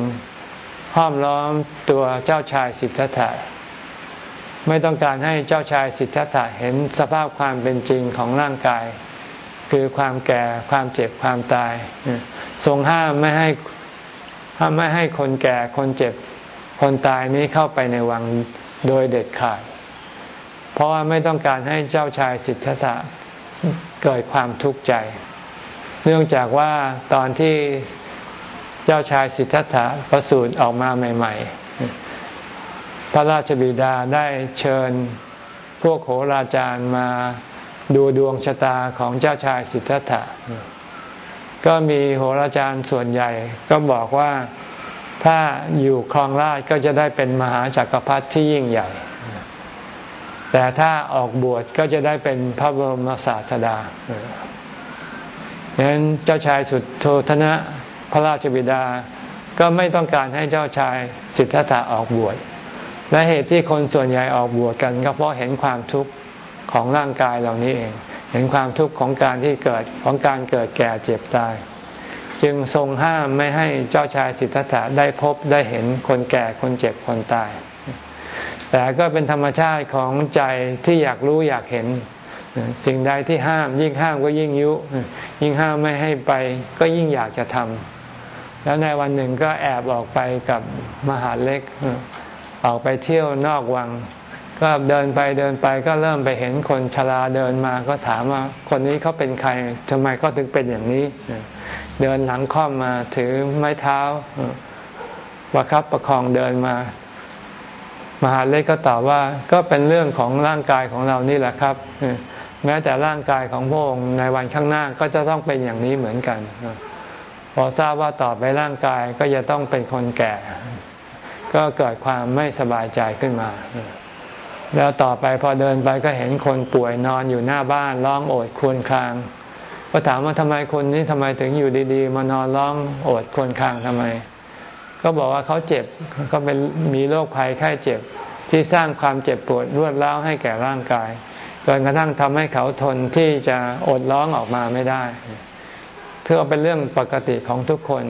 ห้อมล้อมตัวเจ้าชายสิทธัตถะไม่ต้องการให้เจ้าชายสิทธัตถะเห็นสภาพความเป็นจริงของร่างกาย คือความแก่ความเจ็บความตาย ทรงห้ามไม่ให้ห้ามไม่ให้คนแก่คนเจ็บคนตายนี้เข้าไปในวังโดยเด็ดขาด เพราะว่าไม่ต้องการให้เจ้าชายสิทธัตถะเกิดความทุกข์ใจ เนื่องจากว่าตอนที่เจ้าชายสิทธัตถะประสูติออกมาใหม่ ๆ พระราชบิดาได้เชิญพวกโหราจารย์มาดูดวงชะตาของเจ้าชายสิทธัตถะ ก็มีโหราจารย์ส่วนใหญ่ ก็บอกว่าถ้าอยู่ครองราชก็จะได้เป็นมหาจักรพรรดิที่ยิ่งใหญ่ แต่ถ้าออกบวชก็จะได้เป็นพระบรมศาสดาดังนั้นเจ้าชายสุดโทธนะพระราชบิดา ก็ไม่ต้องการให้เจ้าชายสิทธัตถะออกบวช และเหตุที่คนส่วนใหญ่ออกบวชกัน ก็เพราะเห็นความทุกข์ของร่างกายเหล่านี้เอง เห็นความทุกข์ของการที่เกิดของการเกิดแก่เจ็บตาย จึงทรงห้ามไม่ให้เจ้าชายสิทธัตถะได้พบได้เห็นคนแก่คนเจ็บคนตาย แต่ก็เป็นธรรมชาติของใจที่อยากรู้อยากเห็น สิ่งใดที่ห้าม ยิ่งห้ามก็ยิ่งยุ ยิ่งห้ามไม่ให้ไปก็ยิ่งอยากจะทำแล้วในวันหนึ่งก็แอบออกไปกับมหาเล็ก ออกไปเที่ยวนอกวัง ก็เดินไปเดินไปก็เริ่มไปเห็นคนชราเดินมาก็ถามว่าคนนี้เขาเป็นใครทำไมเขาถึงเป็นอย่างนี้ เดินหลังค่อมมาถือไม้เท้าประครับประคองเดินมา มหาเล็กก็ตอบว่าก็เป็นเรื่องของร่างกายของเรานี่แหละครับ แม้แต่ร่างกายของพระองค์ในวันข้างหน้าก็จะต้องเป็นอย่างนี้เหมือนกัน พอทราบว่าต่อไปร่างกายก็จะต้องเป็นคนแก่ ก็เกิดความไม่สบายใจขึ้นมา แล้วต่อไปพอเดินไปก็เห็นคนป่วยนอนอยู่หน้าบ้านร้องโอดครวญครางก็ถามว่าทำไมคนนี้ทำไมถึงอยู่ดี ๆ มานอนร้องโอดครวญครางทำไม ก็บอกว่าเขาเจ็บก็เป็นมีโรคภัยไข้เจ็บที่สร้างความเจ็บปวดรวดร้าวให้แก่ร่างกายจนกระทั่งทำให้เขาทนที่จะอดร้องออกมาไม่ได้ถือเป็นเรื่องปกติของทุกคน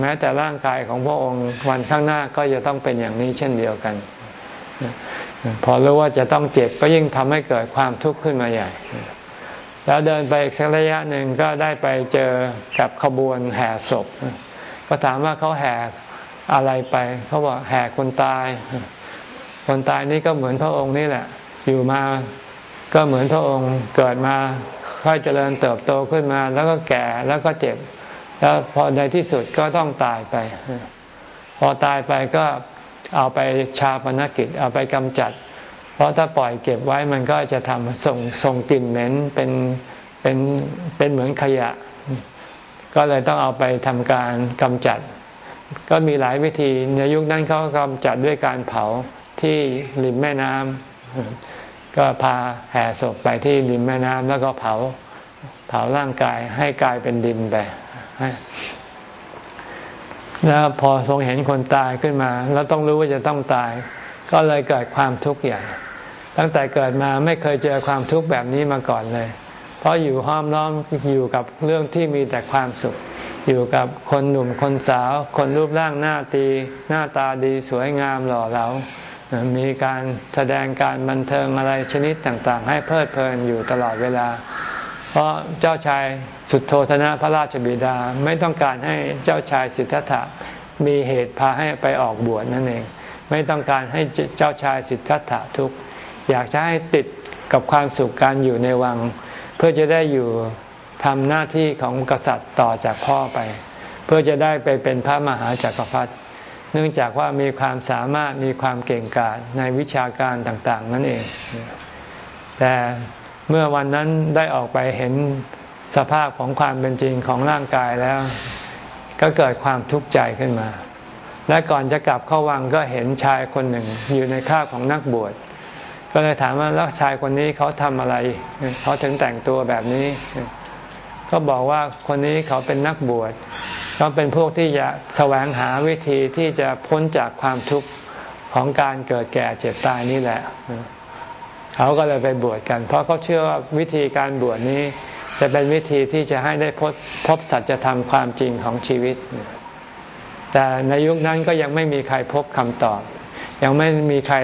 แม้แต่ร่างกายของพระองค์วันข้างหน้าก็จะต้องเป็นอย่างนี้เช่นเดียวกัน พอรู้ว่าจะต้องเจ็บก็ยิ่งทำให้เกิดความทุกข์ขึ้นมาใหญ่ แล้วเดินไปสักระยะหนึ่งก็ได้ไปเจอกับขบวนแห่ศพ ก็ถามว่าเขาแห่ อะไรไป เขาบอกแห่คนตาย คนตายนี่ก็เหมือนพระองค์นี่แหละ อยู่มาก็เหมือนพระองค์เกิดมาค่อยเจริญเติบโตขึ้นมา แล้วก็แก่แล้วก็เจ็บ แล้วพอในที่สุดก็ต้องตายไป พอตายไปก็เอาไปชาปนกิจ เอาไปกำจัด เพราะถ้าปล่อยเก็บไว้มันก็จะทำส่งส่งกลิ่นเหม็นเป็นเป็นเป็นเหมือนขยะ ก็เลยต้องเอาไปทำการกำจัด ก็มีหลายวิธีในยุคนั้นเขากำจัดด้วยการเผาที่ริมแม่น้ำก็พาแห่ศพไปที่ริมแม่น้ำแล้วก็เผา เผาร่างกายให้กลายเป็นดินไปแล้วพอทรงเห็นคนตายขึ้นมา แล้วต้องรู้ว่าจะต้องตาย ก็เลยเกิดความทุกข์ใหญ่ตั้งแต่เกิดมาไม่เคยเจอความทุกข์แบบนี้มาก่อนเลย เพราะอยู่ห้อมล้อมอยู่กับเรื่องที่มีแต่ความสุข อยู่กับคนหนุ่มคนสาว คนรูปร่างหน้าตี หน้าตาดีสวยงามหล่อเหลา มีการแสดงการบันเทิงอะไรชนิดต่างๆ ให้เพลิดเพลินอยู่ตลอดเวลา เพราะเจ้าชายสุดโทธนะพระราชบิดาไม่ต้องการให้เจ้าชายสิทธัตถะมีเหตุพาให้ไปออกบวชนั่นเอง ไม่ต้องการให้เจ้าชายสิทธัตถะทุกข์อยากจะให้ติดกับความสุขการอยู่ในวัง เพื่อจะได้อยู่ ทำหน้าที่ของกษัตริย์ต่อจากพ่อไป เพื่อจะได้ไปเป็นพระมหาจากักรพรรดิเนื่องจากว่ามีความสามารถมีความเก่งกาจในวิชาการต่าง ๆ นั่นเอง แต่เมื่อวันนั้นได้ออกไปเห็นสภาพของความเป็นจริงของร่างกายแล้ว ก็เกิดความทุกข์ใจขึ้นมา และก่อนจะกลับเข้าวังก็เห็นชายคนหนึ่งอยู่ในข้าของนักบวชก็เลยถามว่าแล้วชายคนนี้เขาทำอะไร เขาถึงแต่งตัวแบบนี้ ก็บอกว่าคนนี้เขาเป็นนักบวชเขาเป็นพวกที่จะแสวงหาวิธีที่จะพ้นจากความทุกข์ของการเกิดแก่เจ็บตายนี่แหละ เขาก็เลยไปบวชกัน เพราะเขาเชื่อว่าวิธีการบวชนี้ จะเป็นวิธีที่จะให้ได้พบพบสัจธรรมความจริงของชีวิต แต่ในยุคนั้นก็ยังไม่มีใครพบคำตอบ ยังไม่มีใคร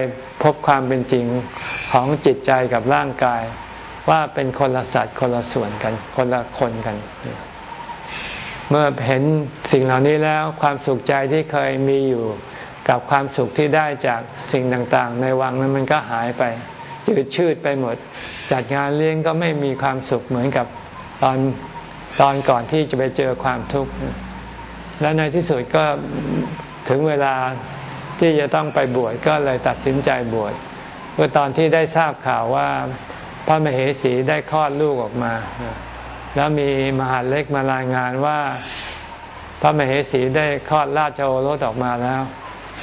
พบความเป็นจริงของจิตใจกับร่างกาย ว่าเป็นคนละสัตว์คนละส่วนกัน คนละคนกัน เมื่อเห็นสิ่งเหล่านี้แล้วความสุขใจที่เคยมีอยู่ กับความสุขที่ได้จากสิ่งต่างๆ ในวังนั้นมันก็หายไปจืดชืดไปหมด จัดงานเลี้ยงก็ไม่มีความสุขเหมือนกับตอนตอนก่อนที่จะไปเจอความทุกข์และในที่สุดก็ถึงเวลาที่จะต้องไปบวชก็เลยตัดสินใจบวชเมื่อตอนที่ได้ทราบข่าวว่า พระมเหสีได้คลอดลูกออกมา แล้วมีมหาเล็กมารายงานว่าพระมเหสีได้คลอดราชโอรสออกมาแล้ว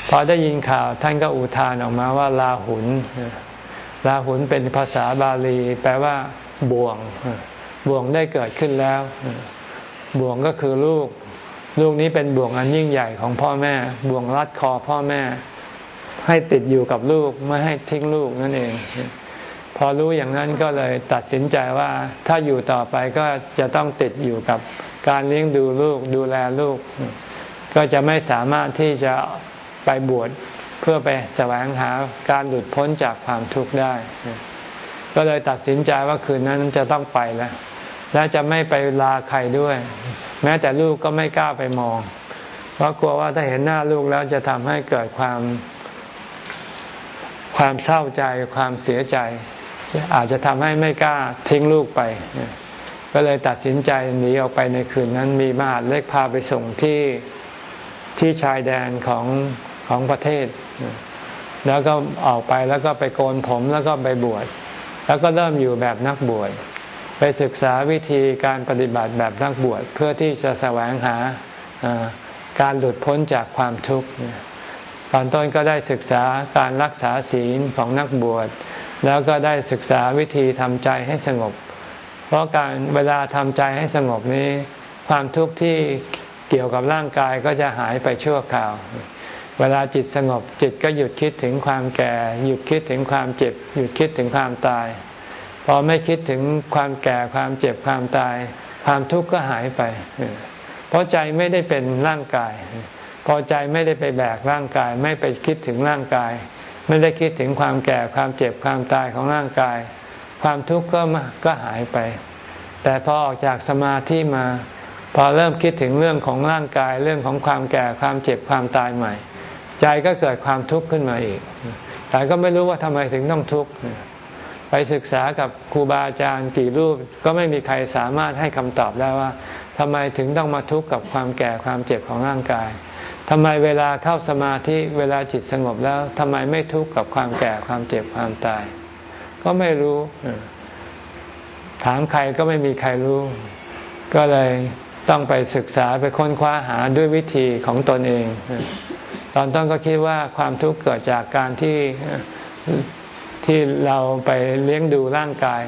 พอได้ยินข่าวท่านก็อุทานออกมาว่าลาหุนลาหุนเป็นภาษาบาลี แปลว่า บ่วง บ่วงได้เกิดขึ้นแล้ว บ่วงก็คือลูก ลูกนี้เป็นบ่วงอันยิ่งใหญ่ของพ่อแม่ บ่วงรัดคอพ่อแม่ ให้ติดอยู่กับลูกไม่ให้ทิ้งลูกนั่นเอง พอรู้อย่างนั้นก็เลยตัดสินใจว่าถ้าอยู่ต่อไปก็จะต้องติดอยู่กับการเลี้ยงดูลูกดูแลลูก ก็จะไม่สามารถที่จะไปบวชเพื่อไปแสวงหาการหลุดพ้นจากความทุกข์ได้ ก็เลยตัดสินใจว่าคืนนั้นจะต้องไปแล้วและจะไม่ไปลาใครด้วย แม้แต่ลูกก็ไม่กล้าไปมอง เพราะกลัวว่าถ้าเห็นหน้าลูกแล้วจะทำให้เกิดความ ความเศร้าใจความเสียใจ อาจจะทำให้ไม่กล้าทิ้งลูกไป ก็เลยตัดสินใจหนีออกไปในคืนนั้นมีมหาเล็กพาไปส่งที่ที่ชายแดนของของประเทศ แล้วก็ออกไปแล้วก็ไปโกนผมแล้วก็ไปบวชแล้วก็เริ่มอยู่แบบนักบวชไปศึกษาวิธีการปฏิบัติแบบนักบวชเพื่อที่จะแสวงหาการหลุดพ้นจากความทุกข์ ตอนต้นก็ได้ศึกษาการรักษาศีลของนักบวช แล้วก็ได้ศึกษาวิธีทำใจให้สงบ เพราะการเวลาทำใจให้สงบนี้ ความทุกข์ที่เกี่ยวกับร่างกายก็จะหายไปชั่วคราว เวลาจิตสงบจิตก็หยุดคิดถึงความแก่ หยุดคิดถึงความเจ็บ หยุดคิดถึงความตาย พอไม่คิดถึงความแก่ความเจ็บความตาย ความทุกข์ก็หายไป เพราะใจไม่ได้เป็นร่างกาย พอใจไม่ได้ไปแบกร่างกาย ไม่ไปคิดถึงร่างกาย ไม่ได้คิดถึงความแก่ความเจ็บความตายของร่างกาย ความทุกข์ก็ก็หายไป แต่พอออกจากสมาธิมา พอเริ่มคิดถึงเรื่องของร่างกาย เรื่องของความแก่ความเจ็บความตายใหม่ ใจก็เกิดความทุกข์ขึ้นมาอีก แต่ก็ไม่รู้ว่าทำไมถึงต้องทุกข์ไปศึกษากับครูบาอาจารย์กี่รูปก็ไม่มีใครสามารถให้คำตอบได้ว่าทำไมถึงต้องมาทุกข์กับความแก่ความเจ็บของร่างกาย ทำไมเวลาเข้าสมาธิเวลาจิตสงบแล้วทำไมไม่ทุกข์กับความแก่ความเจ็บความตาย ก็ไม่รู้ ถามใครก็ไม่มีใครรู้ ก็เลยต้องไปศึกษาไปค้นคว้าหาด้วยวิธีของตนเอง ตอนต้นก็คิดว่าความทุกข์เกิดจากการที่ที่เราไปเลี้ยงดูร่างกาย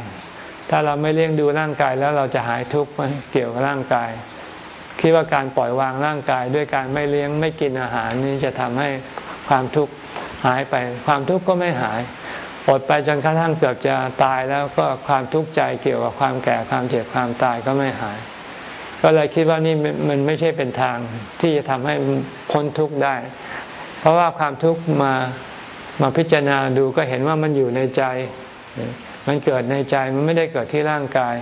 ถ้าเราไม่เลี้ยงดูร่างกายแล้วเราจะหายทุกข์เกี่ยวกับร่างกาย คิดว่าการปล่อยวางร่างกายด้วยการไม่เลี้ยงไม่กินอาหารนี้จะทำให้ความทุกข์หายไป ความทุกข์ก็ไม่หายอดไปจนกระทั่งเกือบจะตายแล้วก็ความทุกข์ใจเกี่ยวกับความแก่ความเจ็บความตายก็ไม่หาย ก็เลยคิดว่านี่มันไม่ใช่เป็นทางที่จะทำให้พ้นทุกข์ได้ เพราะว่าความทุกข์มามาพิจารณาดูก็เห็นว่ามันอยู่ในใจ มันเกิดในใจมันไม่ได้เกิดที่ร่างกาย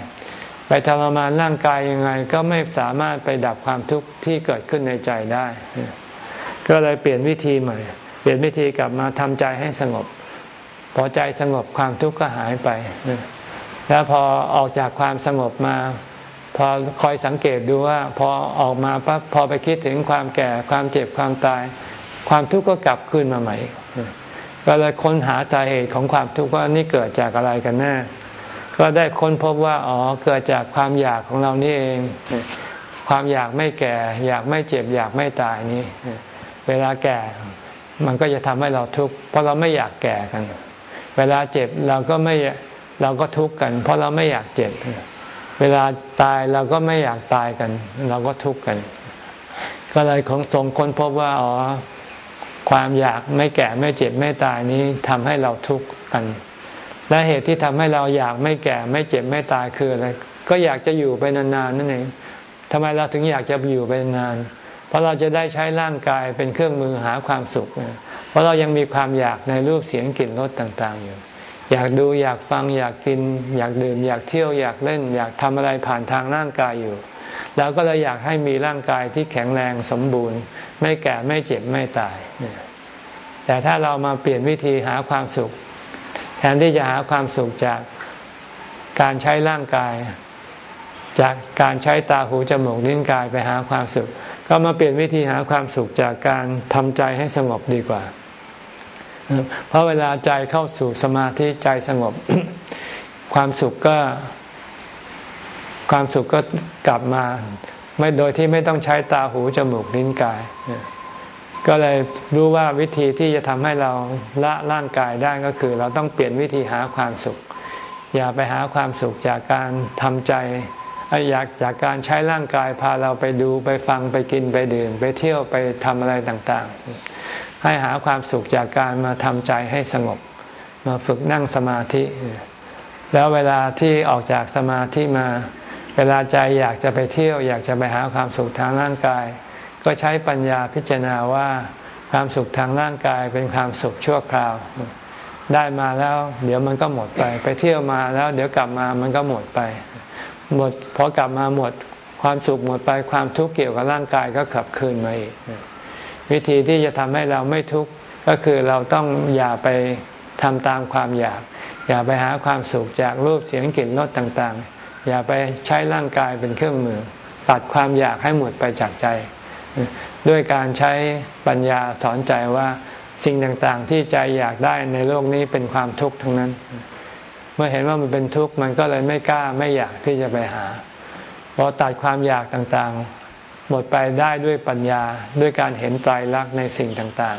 ไปทรมานร่างกายยังไง ก็ไม่สามารถไปดับความทุกข์ที่เกิดขึ้นในใจได้ ก็เลยเปลี่ยนวิธีใหม่ เปลี่ยนวิธีกลับมาทำใจให้สงบ พอใจสงบความทุกข์ก็หายไป แล้วพอออกจากความสงบมา พอคอยสังเกตดูว่า พอออกมาปั๊บพอไปคิดถึงความแก่ความเจ็บความตาย ความทุกข์ก็กลับคืนมาใหม่ก็เลยค้นหาสาเหตุของความทุกข์ว่านี่เกิดจากอะไรกันแน่ ก็ได้ค้นพบว่าอ๋อเกิดจากความอยากของเรานี่เอง ความอยากไม่แก่ อยากไม่เจ็บ อยากไม่ตายนี่เวลาแก่มันก็จะทำให้เราทุกข์เพราะเราไม่อยากแก่กัน เวลาเจ็บเราก็ไม่เราก็ทุกข์กัน เพราะเราไม่อยากเจ็บ เวลาตายเราก็ไม่อยากตายกัน เราก็ทุกข์กัน ก็เลยของทรงค้นพบว่าอ๋อความอยากไม่แก่ไม่เจ็บไม่ตายนี้ทำให้เราทุกข์กัน และเหตุที่ทำให้เราอยากไม่แก่ไม่เจ็บไม่ตายคืออะไรก็อยากจะอยู่ไปนานๆนั่นเองทำไมเราถึงอยากจะอยู่ไปนาน เพราะเราจะได้ใช้ร่างกายเป็นเครื่องมือหาความสุข เพราะเรายังมีความอยากในรูปเสียงกลิ่นรสต่างๆอยู่ อยากดูอยากฟังอยากกิน อยากดื่ม อยากเที่ยวอยากเล่น อยากทำอะไรผ่านทางร่างกายอยู่แล้วก็เลยอยากให้มีร่างกายที่แข็งแรงสมบูรณ์ ไม่แก่ไม่เจ็บไม่ตาย แต่ถ้าเรามาเปลี่ยนวิธีหาความสุข แทนที่จะหาความสุขจากการใช้ร่างกาย จากการใช้ตาหูจมูกลิ้นกายไปหาความสุข ก็มาเปลี่ยนวิธีหาความสุขจากการทำใจให้สงบดีกว่า เพราะเวลาใจเข้าสู่สมาธิใจสงบ ความสุขก็ ความสุขก็กลับมา ไม่โดยที่ไม่ต้องใช้ตาหูจมูกลิ้นกาย ก็เลยรู้ว่าวิธีที่จะทำให้เราละร่างกายได้ก็คือ เราต้องเปลี่ยนวิธีหาความสุข อย่าไปหาความสุขจากการทำใจอยากจากการใช้ร่างกายพาเราไปดูไปฟังไปกินไปดื่ม ไปเที่ยวไปทำอะไรต่างๆ ให้หาความสุขจากการมาทำใจให้สงบ มาฝึกนั่งสมาธิ แล้วเวลาที่ออกจากสมาธิมา เวลาใจอยากจะไปเที่ยว อยากจะไปหาความสุขทางร่างกาย ก็ใช้ปัญญาพิจารณาว่าความสุขทางร่างกายเป็นความสุขชั่วคราว ได้มาแล้ว เดี๋ยวมันก็หมดไป ไปเที่ยวมาแล้ว เดี๋ยวกลับมามันก็หมดไป หมดพอกลับมาหมดความสุขหมดไปความทุกข์เกี่ยวกับร่างกายก็ขับคืนมาอีกวิธีที่จะทำให้เราไม่ทุกข์ก็คือเราต้องอย่าไปทำตามความอยาก อย่าไปหาความสุขจากรูปเสียงกลิ่นรสต่างๆ อย่าไปใช้ร่างกายเป็นเครื่องมือ ตัดความอยากให้หมดไปจากใจ ด้วยการใช้ปัญญาสอนใจว่าสิ่งต่างๆ ที่ใจอยากได้ในโลกนี้เป็นความทุกข์ทั้งนั้น เมื่อเห็นว่ามันเป็นทุกข์มันก็เลยไม่กล้าไม่อยากที่จะไปหาพอตัดความอยากต่างๆ หมดไปได้ด้วยปัญญาด้วยการเห็นไตรลักษณ์ในสิ่งต่าง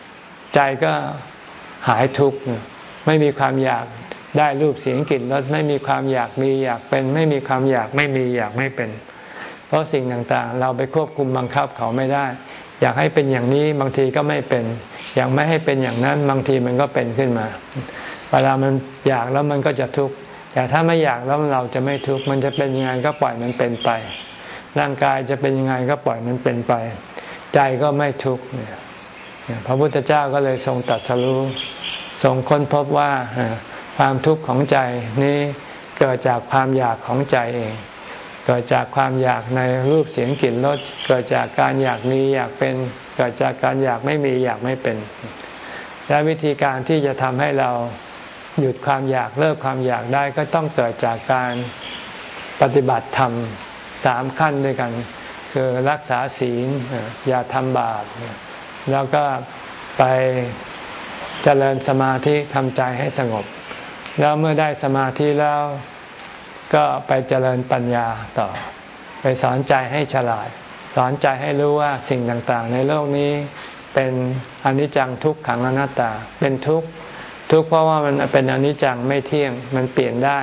ๆ ใจก็หายทุกข์ไม่มีความอยากได้รูปเสียงกลิ่นรสไม่มีความอยากมีอยากเป็น ไม่มีความอยากไม่มีอยากไม่เป็น เพราะสิ่งต่างๆ เราไปควบคุมบังคับเขาไม่ได้ อยากให้เป็นอย่างนี้บางทีก็ไม่เป็น อยากไม่ให้เป็นอย่างนั้นบางทีมันก็เป็นขึ้นมา เวลามันอยากแล้วมันก็จะทุกข์แต่ถ้าไม่อยากแล้วเราจะไม่ทุกข์มันจะเป็นยังไงก็ปล่อยมันเป็นไป ร่างกายจะเป็นยังไงก็ปล่อยมันเป็นไป ใจก็ไม่ทุกข์เนี่ยพระพุทธเจ้าก็เลยทรงตัดสรู้ทรงค้นพบว่าความทุกข์ของใจนี้เกิดจากความอยากของใจเอง เกิดจากความอยากในรูปเสียงกลิ่นรสเกิดจากการอยากมีอยากเป็น เกิดจากการอยากไม่มีอยากไม่เป็น และวิธีการที่จะทำให้เราหยุดความอยากเลิกความอยากได้ก็ต้องเกิดจากการปฏิบัติธรรมสามขั้นด้วยกัน คือรักษาศีลอย่าทำบาปแล้วก็ไปเจริญสมาธิทำใจให้สงบ แล้วเมื่อได้สมาธิแล้ว ก็ไปเจริญปัญญาต่อ ไปสอนใจให้ฉลาด สอนใจให้รู้ว่าสิ่งต่างๆ ในโลกนี้เป็นอนิจจังทุกขังอนัตตา เป็นทุกข์ทุกข์เพราะว่ามันเป็นอนิจจังไม่เที่ยงมันเปลี่ยนได้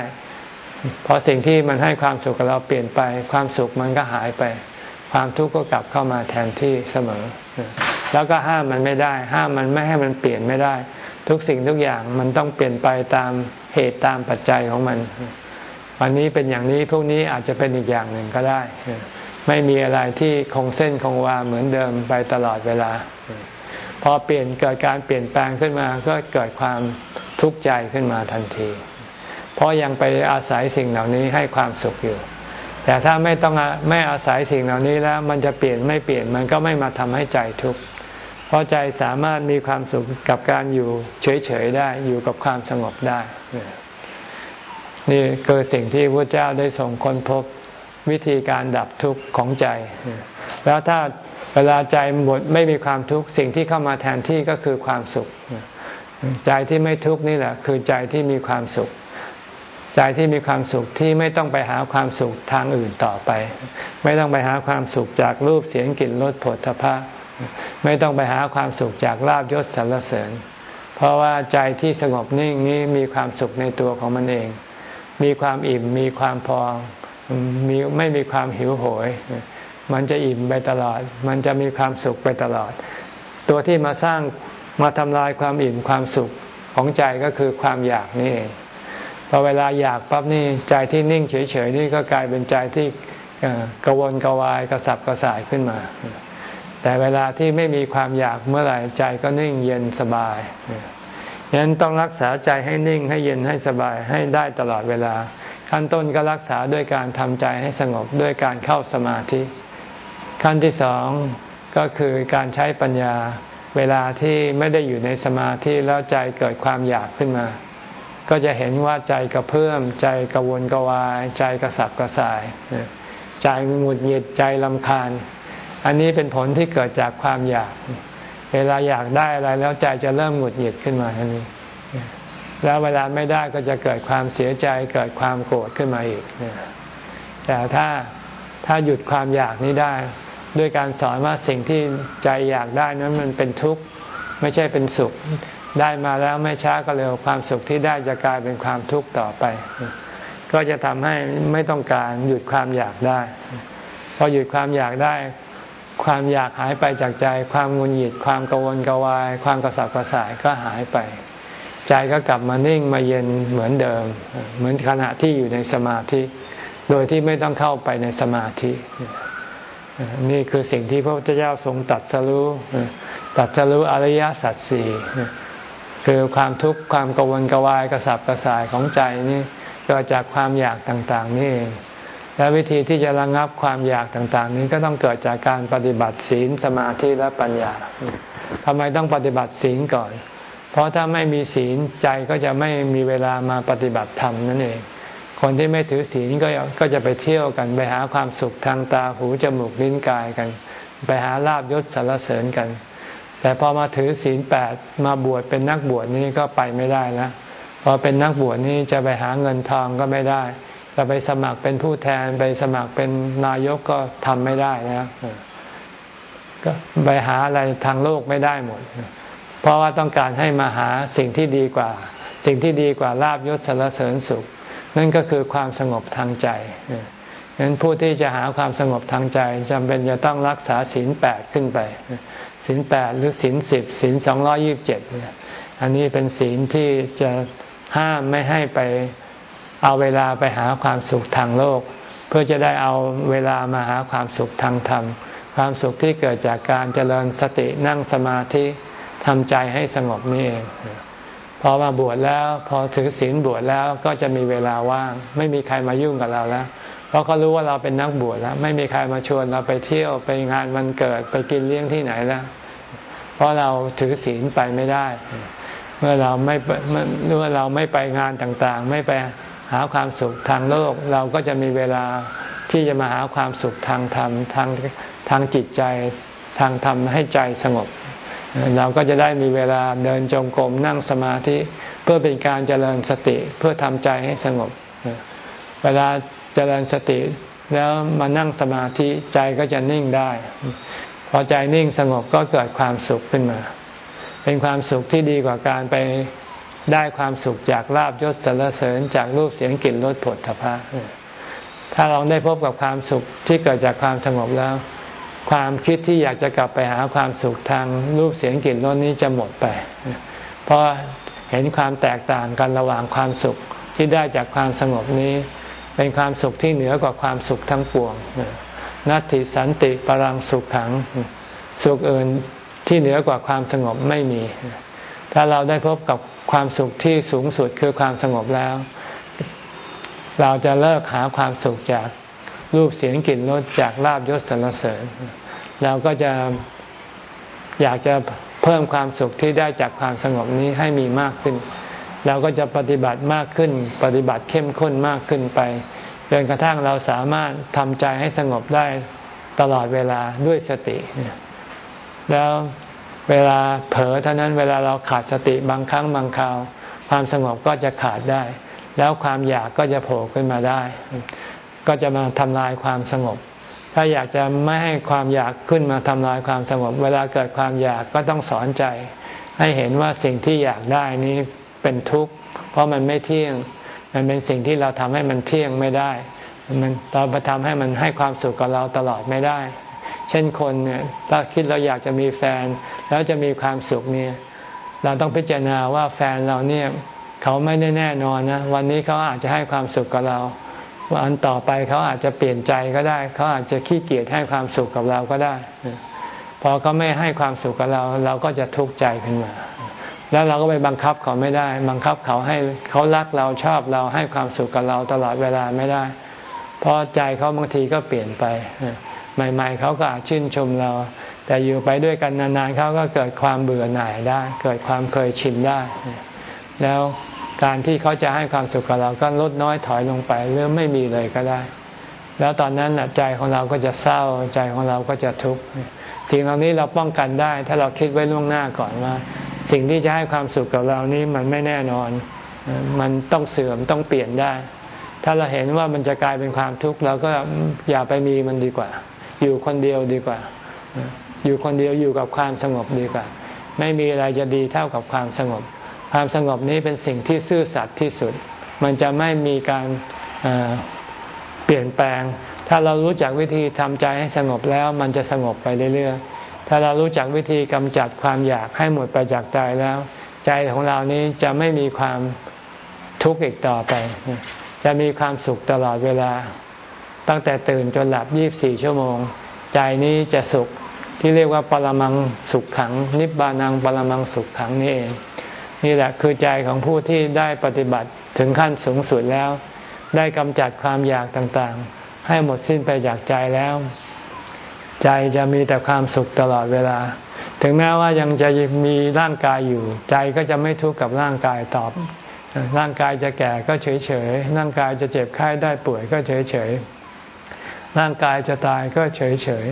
พอสิ่งที่มันให้ความสุขกับเราเปลี่ยนไป ความสุขมันก็หายไป ความทุกข์ก็กลับเข้ามาแทนที่เสมอ แล้วก็ห้ามมันไม่ได้ ห้ามมันไม่ให้มันเปลี่ยนไม่ได้ ทุกสิ่งทุกอย่างมันต้องเปลี่ยนไปตามเหตุตามปัจจัยของมัน วันนี้เป็นอย่างนี้พวกนี้อาจจะเป็นอีกอย่างหนึ่งก็ได้ ไม่มีอะไรที่คงเส้นคงวาเหมือนเดิมไปตลอดเวลา พอเปลี่ยนเกิดการเปลี่ยนแปลงขึ้นมาก็เกิดความทุกข์ใจขึ้นมาทันที เพราะยังไปอาศัยสิ่งเหล่านี้ให้ความสุขอยู่ แต่ถ้าไม่ต้องไม่อาศัยสิ่งเหล่านี้แล้ว มันจะเปลี่ยนไม่เปลี่ยนมันก็ไม่มาทำให้ใจทุกข์เพราะใจสามารถมีความสุขกับการอยู่เฉยๆได้อยู่กับความสงบได้ นี่คือสิ่งที่พระเจ้าได้ส่งคนพบวิธีการดับทุกข์ของใจ แล้วถ้าเวลาใจหมดไม่มีความทุกข์สิ่งที่เข้ามาแทนที่ก็คือความสุข ใจที่ไม่ทุกข์นี่แหละ คือใจที่มีความสุข ใจที่มีความสุขที่ไม่ต้องไปหาความสุขทางอื่นต่อไป ไม่ต้องไปหาความสุขจากรูปเสียงกลิ่นรสผลทพะไม่ต้องไปหาความสุขจากลาบยศสรรเสริญ เพราะว่าใจที่สงบนิ่งนี้มีความสุขในตัวของมันเอง มีความอิ่มมีความพอมีไม่มีความหิวโหย มันจะอิ่มไปตลอด มันจะมีความสุขไปตลอด ตัวที่มาสร้างมาทำลายความอิ่มความสุขของใจก็คือความอยากนี่เองพอเวลาอยากปั๊บนี่ใจที่นิ่งเฉยๆนี่ก็กลายเป็นใจที่กระวนกระวายกระสับกระส่ายขึ้นมา แต่เวลาที่ไม่มีความอยากเมื่อไหร่ใจก็นิ่งเย็นสบาย ฉะนั้นต้องรักษาใจให้นิ่งให้เย็นให้สบายให้ได้ตลอดเวลา ขั้นต้นก็รักษาด้วยการทำใจให้สงบด้วยการเข้าสมาธิ ขั้นที่สองก็คือการใช้ปัญญา เวลาที่ไม่ได้อยู่ในสมาธิแล้วใจเกิดความอยากขึ้นมา ก็จะเห็นว่าใจกระเพื่อมใจกระวนกระวาย ใจกระสับกระส่าย ใจหงุดหงิดใจลำคาญ อันนี้เป็นผลที่เกิดจากความอยาก เวลาอยากได้อะไรแล้วใจจะเริ่มหงุดหงิดขึ้นมาทันทีแล้วเวลาไม่ได้ก็จะเกิดความเสียใจเกิดความโกรธขึ้นมาอีกแต่ถ้าถ้าหยุดความอยากนี้ได้ ด้วยการสอนว่าสิ่งที่ใจอยากได้นั้นมันเป็นทุกข์ไม่ใช่เป็นสุข ได้มาแล้วไม่ช้าก็เร็วความสุขที่ได้จะกลายเป็นความทุกข์ต่อไป ก็จะทำให้ไม่ต้องการหยุดความอยากได้ พอหยุดความอยากได้ ความอยากหายไปจากใจ ความงุนหงิด ความกังวลกวาย ความกระสับกระส่ายก็หายไป ใจก็กลับมานิ่งมาเย็นเหมือนเดิม เหมือนขณะที่อยู่ในสมาธิ โดยที่ไม่ต้องเข้าไปในสมาธิ นี่คือสิ่งที่พระพุทธเจ้าทรงตัดสรู้ตัดสรู้อริยสัจสี่คือความทุกข์ความกังวลกวายกระสับกระส่ายของใจนี่ก็จากความอยากต่าง ๆ นี่เอง และวิธีที่จะระงับความอยากต่างๆ นี้ก็ต้องเกิดจากการปฏิบัติศีลสมาธิและปัญญาทำไมต้องปฏิบัติศีลก่อน เพราะถ้าไม่มีศีลใจก็จะไม่มีเวลามาปฏิบัติธรรมนั่นเอง คนที่ไม่ถือศีลก็ก็จะไปเที่ยวกันไปหาความสุขทางตาหูจมูกลิ้นกายกัน ไปหาลาบยศสารเสริญกัน แต่พอมาถือศีลแปดมาบวชเป็นนักบวชนี่ก็ไปไม่ได้แล้วพอเป็นนักบวชนี่จะไปหาเงินทองก็ไม่ได้ จะไปสมัครเป็นผู้แทนไปสมัครเป็นนายกก็ทำไม่ได้นะก็ไปหาอะไรทางโลกไม่ได้หมด เพราะว่าต้องการให้มาหาสิ่งที่ดีกว่า สิ่งที่ดีกว่าลาบยศสารเสริญสุข นั่นก็คือความสงบทางใจฉะนั้นผู้ที่จะหาความสงบทางใจจำเป็นจะต้องรักษาศีลแปดขึ้นไปศีลแปดหรือศีลสิบศีลสองร้อยี่บเจ็ดอันนี้เป็นศีลที่จะห้ามไม่ให้ไป เอาเวลาไปหาความสุขทางโลก เพื่อจะได้เอาเวลามาหาความสุขทางธรรม ความสุขที่เกิดจากการเจริญสตินั่งสมาธิทำใจให้สงบนี่เองพอมาบวชแล้วพอถือศีลบวชแล้วก็จะมีเวลาว่าง ไม่มีใครมายุ่งกับเราแล้ว เพราะเขารู้ว่าเราเป็นนักบวชแล้ว ไม่มีใครมาชวนเราไปเที่ยวไปงานวันเกิดไปกินเลี้ยงที่ไหนแล้ว เพราะเราถือศีลไปไม่ได้ เมื่อเราไม่เมื่อเราไม่ไปงานต่างๆ ไม่ไป หาความสุขทางโลก เราก็จะมีเวลาที่จะมาหาความสุขทางธรรมทางทางจิตใจทางธรรมให้ใจสงบ เราก็จะได้มีเวลาเดินจงกรมนั่งสมาธิเพื่อเป็นการเจริญสติเพื่อทำใจให้สงบ เวลาเจริญสติแล้วมานั่งสมาธิใจก็จะนิ่งได้ พอใจนิ่งสงบก็เกิดความสุขขึ้นมา เป็นความสุขที่ดีกว่าการไป ได้ความสุขจากลาบยศสรรเสริญจากรูปเสียงกลิ่นรสผลทพะถ้าเราได้พบกับความสุขที่เกิดจากความสงบแล้ว ความคิดที่อยากจะกลับไปหาความสุขทางรูปเสียงกลิ่นรสนี้จะหมดไป เพราะเห็นความแตกต่างกันระหว่างความสุขที่ได้จากความสงบนี้ เป็นความสุขที่เหนือกว่าความสุขทั้งปวงนัตติสันติปรังสุขขังสุขอื่นที่เหนือกว่าความสงบไม่มี ถ้าเราได้พบกับ ความสุขที่สูงสุดคือความสงบแล้ว เราจะเลิกหาความสุขจากรูปเสียงกลิ่นรสจากลาบยศสรรเสริญ เราก็จะอยากจะเพิ่มความสุขที่ได้จากความสงบนี้ให้มีมากขึ้น เราก็จะปฏิบัติมากขึ้น ปฏิบัติเข้มข้นมากขึ้นไปจนกระทั่งเราสามารถทำใจให้สงบได้ตลอดเวลาด้วยสติ แล้ว เวลาเผลอเท่านั้นเวลาเราขาดสติบางครั้งบางคราว ความสงบก็จะขาดได้ แล้วความอยากก็จะโผล่ขึ้นมาได้ ก็จะมาทำลายความสงบ ถ้าอยากจะไม่ให้ความอยากขึ้นมาทำลายความสงบ เวลาเกิดความอยากก็ต้องสอนใจ ให้เห็นว่าสิ่งที่อยากได้นี้เป็นทุกข์เพราะมันไม่เที่ยง มันเป็นสิ่งที่เราทำให้มันเที่ยงไม่ได้ มันเราไปทำให้มันให้ความสุขกับเราตลอดไม่ได้ เช่นคนเนี่ยถ้าคิดเราอยากจะมีแฟน แล้วจะมีความสุขเนี่ยเราต้องพิจารณาว่าแฟนเราเนี่ยเขาไม่ได้แน่นอนนะวันนี้เขาอาจจะให้ความสุขกับเราวันต่อไปเขาอาจจะเปลี่ยนใจก็ได้ เขาอาจจะขี้เกียจให้ความสุขกับเราก็ได้ พอเขาไม่ให้ความสุขกับเรา เราก็จะทุกข์ใจขึ้นมา แล้วเราก็ไปบังคับเขาไม่ได้ บังคับเขาให้เขารักเราชอบเราให้ความสุขกับเราตลอดเวลาไม่ได้ เพราะใจเขาบางทีก็เปลี่ยนไป ใหม่ ๆเขาก็อาจชื่นชมเรา แต่อยู่ไปด้วยกันนานๆเขาก็เกิดความเบื่อหน่ายได้ เกิดความเคยชินได้ แล้วการที่เขาจะให้ความสุขกับเราก็ลดน้อยถอยลงไปหรือไม่มีเลยก็ได้ แล้วตอนนั้นใจของเราก็จะเศร้าใจของเราก็จะทุกข์สิ่งเหล่านี้เราป้องกันได้ ถ้าเราคิดไว้ล่วงหน้าก่อนว่า สิ่งที่จะให้ความสุขกับเรานี้มันไม่แน่นอน มันต้องเสื่อมต้องเปลี่ยนได้ ถ้าเราเห็นว่ามันจะกลายเป็นความทุกข์เราก็อย่าไปมีมันดีกว่า อยู่คนเดียวดีกว่า อยู่คนเดียวอยู่กับความสงบดีกว่า ไม่มีอะไรจะดีเท่ากับความสงบ ความสงบนี้เป็นสิ่งที่ซื่อสัตย์ที่สุด มันจะไม่มีการเปลี่ยนแปลง ถ้าเรารู้จักวิธีทำใจให้สงบแล้ว มันจะสงบไปเรื่อยๆ ถ้าเรารู้จักวิธีกำจัดความอยากให้หมดไปจากใจแล้ว ใจของเรานี้จะไม่มีความทุกข์อีกต่อไป จะมีความสุขตลอดเวลา ตั้งแต่ตื่นจนหลับยี่บสี่ชั่วโมง ใจนี้จะสุขที่เรียกว่าปรมังสุขขัง นิบานังปรมังสุขขังนี่เอง นี่แหละคือใจของผู้ที่ได้ปฏิบัติถึงขั้นสูงสุดแล้ว ได้กำจัดความอยากต่างๆ ให้หมดสิ้นไปจากใจแล้ว ใจจะมีแต่ความสุขตลอดเวลา ถึงแม้ว่ายังจะมีร่างกายอยู่ ใจก็จะไม่ทุกข์กับร่างกายตอบ ร่างกายจะแก่ก็เฉยเฉยร่างกายจะเจ็บไข้ได้ป่วยก็เฉยเฉย ร่างกายจะตายก็เฉยเฉย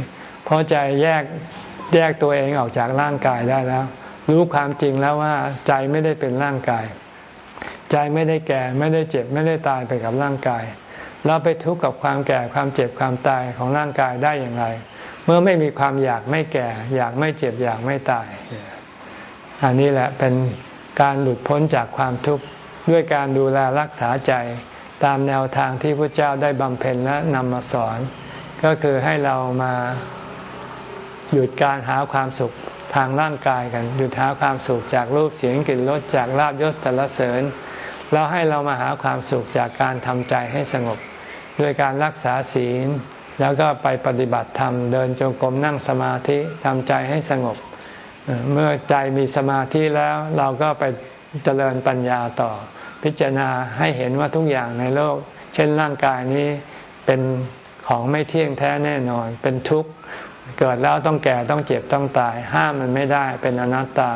เพราะใจแยกแยกตัวเองออกจากร่างกายได้แล้ว รู้ความจริงแล้วว่าใจไม่ได้เป็นร่างกาย ใจไม่ได้แก่ไม่ได้เจ็บไม่ได้ตายไปกับร่างกาย เราไปทุกข์กับความแก่ความเจ็บความตายของร่างกายได้อย่างไร เมื่อไม่มีความอยากไม่แก่ อยากไม่เจ็บอยากไม่ตาย อันนี้แหละเป็นการหลุดพ้นจากความทุกข์ด้วยการดูแลรักษาใจ ตามแนวทางที่พระเจ้าได้บำเพ็ญและนำมาสอน ก็คือให้เรามาหยุดการหาความสุขทางร่างกายกัน หยุดหาความสุขจากรูปเสียงกลิ่นรสจากลาบยศสรรเสริญ แล้วให้เรามาหาความสุขจากการทำใจให้สงบด้วยการรักษาศีล แล้วก็ไปปฏิบัติธรรม เดินจงกรมนั่งสมาธิทำใจให้สงบ เมื่อใจมีสมาธิแล้วเราก็ไปเจริญปัญญาต่อ พิจารณาให้เห็นว่าทุกอย่างในโลก เช่นร่างกายนี้เป็นของไม่เที่ยงแท้แน่นอน เป็นทุกข์เกิดแล้วต้องแก่ต้องเจ็บต้องตาย ห้ามมันไม่ได้เป็นอนัตตา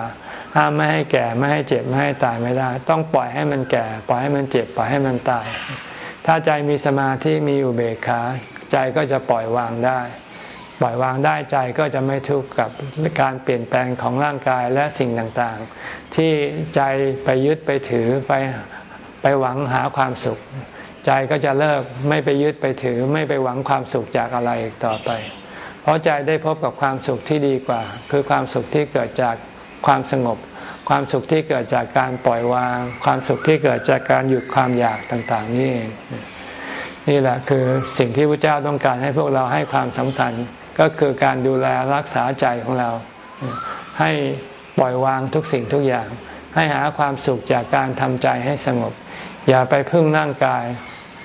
ห้ามไม่ให้แก่ไม่ให้เจ็บไม่ให้ตายไม่ได้ ต้องปล่อยให้มันแก่ ปล่อยให้มันเจ็บปล่อยให้มันตาย ถ้าใจมีสมาธิมีอุเบกขาใจก็จะปล่อยวางได้ ปล่อยวางได้ใจก็จะไม่ทุกข์กับการเปลี่ยนแปลงของร่างกายและสิ่งต่างๆ ที่ใจไปยึดไปถือไป ไปหวังหาความสุข ใจก็จะเลิกไม่ไปยึดไปถือ ไม่ไปหวังความสุขจากอะไรต่อไป เพราะใจได้พบกับความสุขที่ดีกว่า คือความสุขที่เกิดจากความสงบ ความสุขที่เกิดจากการปล่อยวาง ความสุขที่เกิดจากการหยุดความอยากต่างๆ นี่นี่แหละคือสิ่งที่พระเจ้าต้องการให้พวกเราให้ความสำคัญก็คือการดูแลรักษาใจของเรา ให้ปล่อยวางทุกสิ่งทุกอย่าง ให้หาความสุขจากการทำใจให้สงบ อย่าไปพึ่งร่างกาย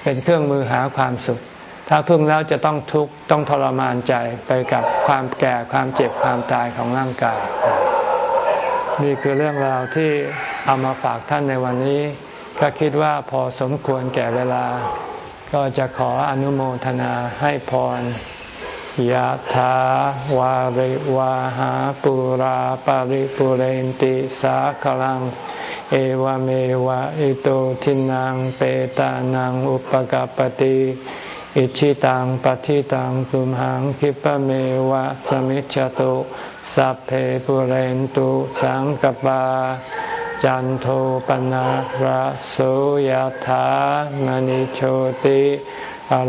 เป็นเครื่องมือหาความสุข ถ้าพึ่งแล้วจะต้องทุกข์ต้องทรมานใจไปกับความแก่ความเจ็บความตายของร่างกาย นี่คือเรื่องราวที่เอามาฝากท่านในวันนี้ก็คิดว่าพอสมควรแก่เวลา ก็จะขออนุโมทนาให้พร ยะถาวาริวาหาปุราปาริปุเรนติสาคลัง เอวเมวะอิโตทินังเปตานังอุปกปติอิชิตังปฏิตังตุมหังคิปเมวะสมิจจตุสัพเพปุเรนตุสังกปา จันโทปนะระโสยธามณิโชติ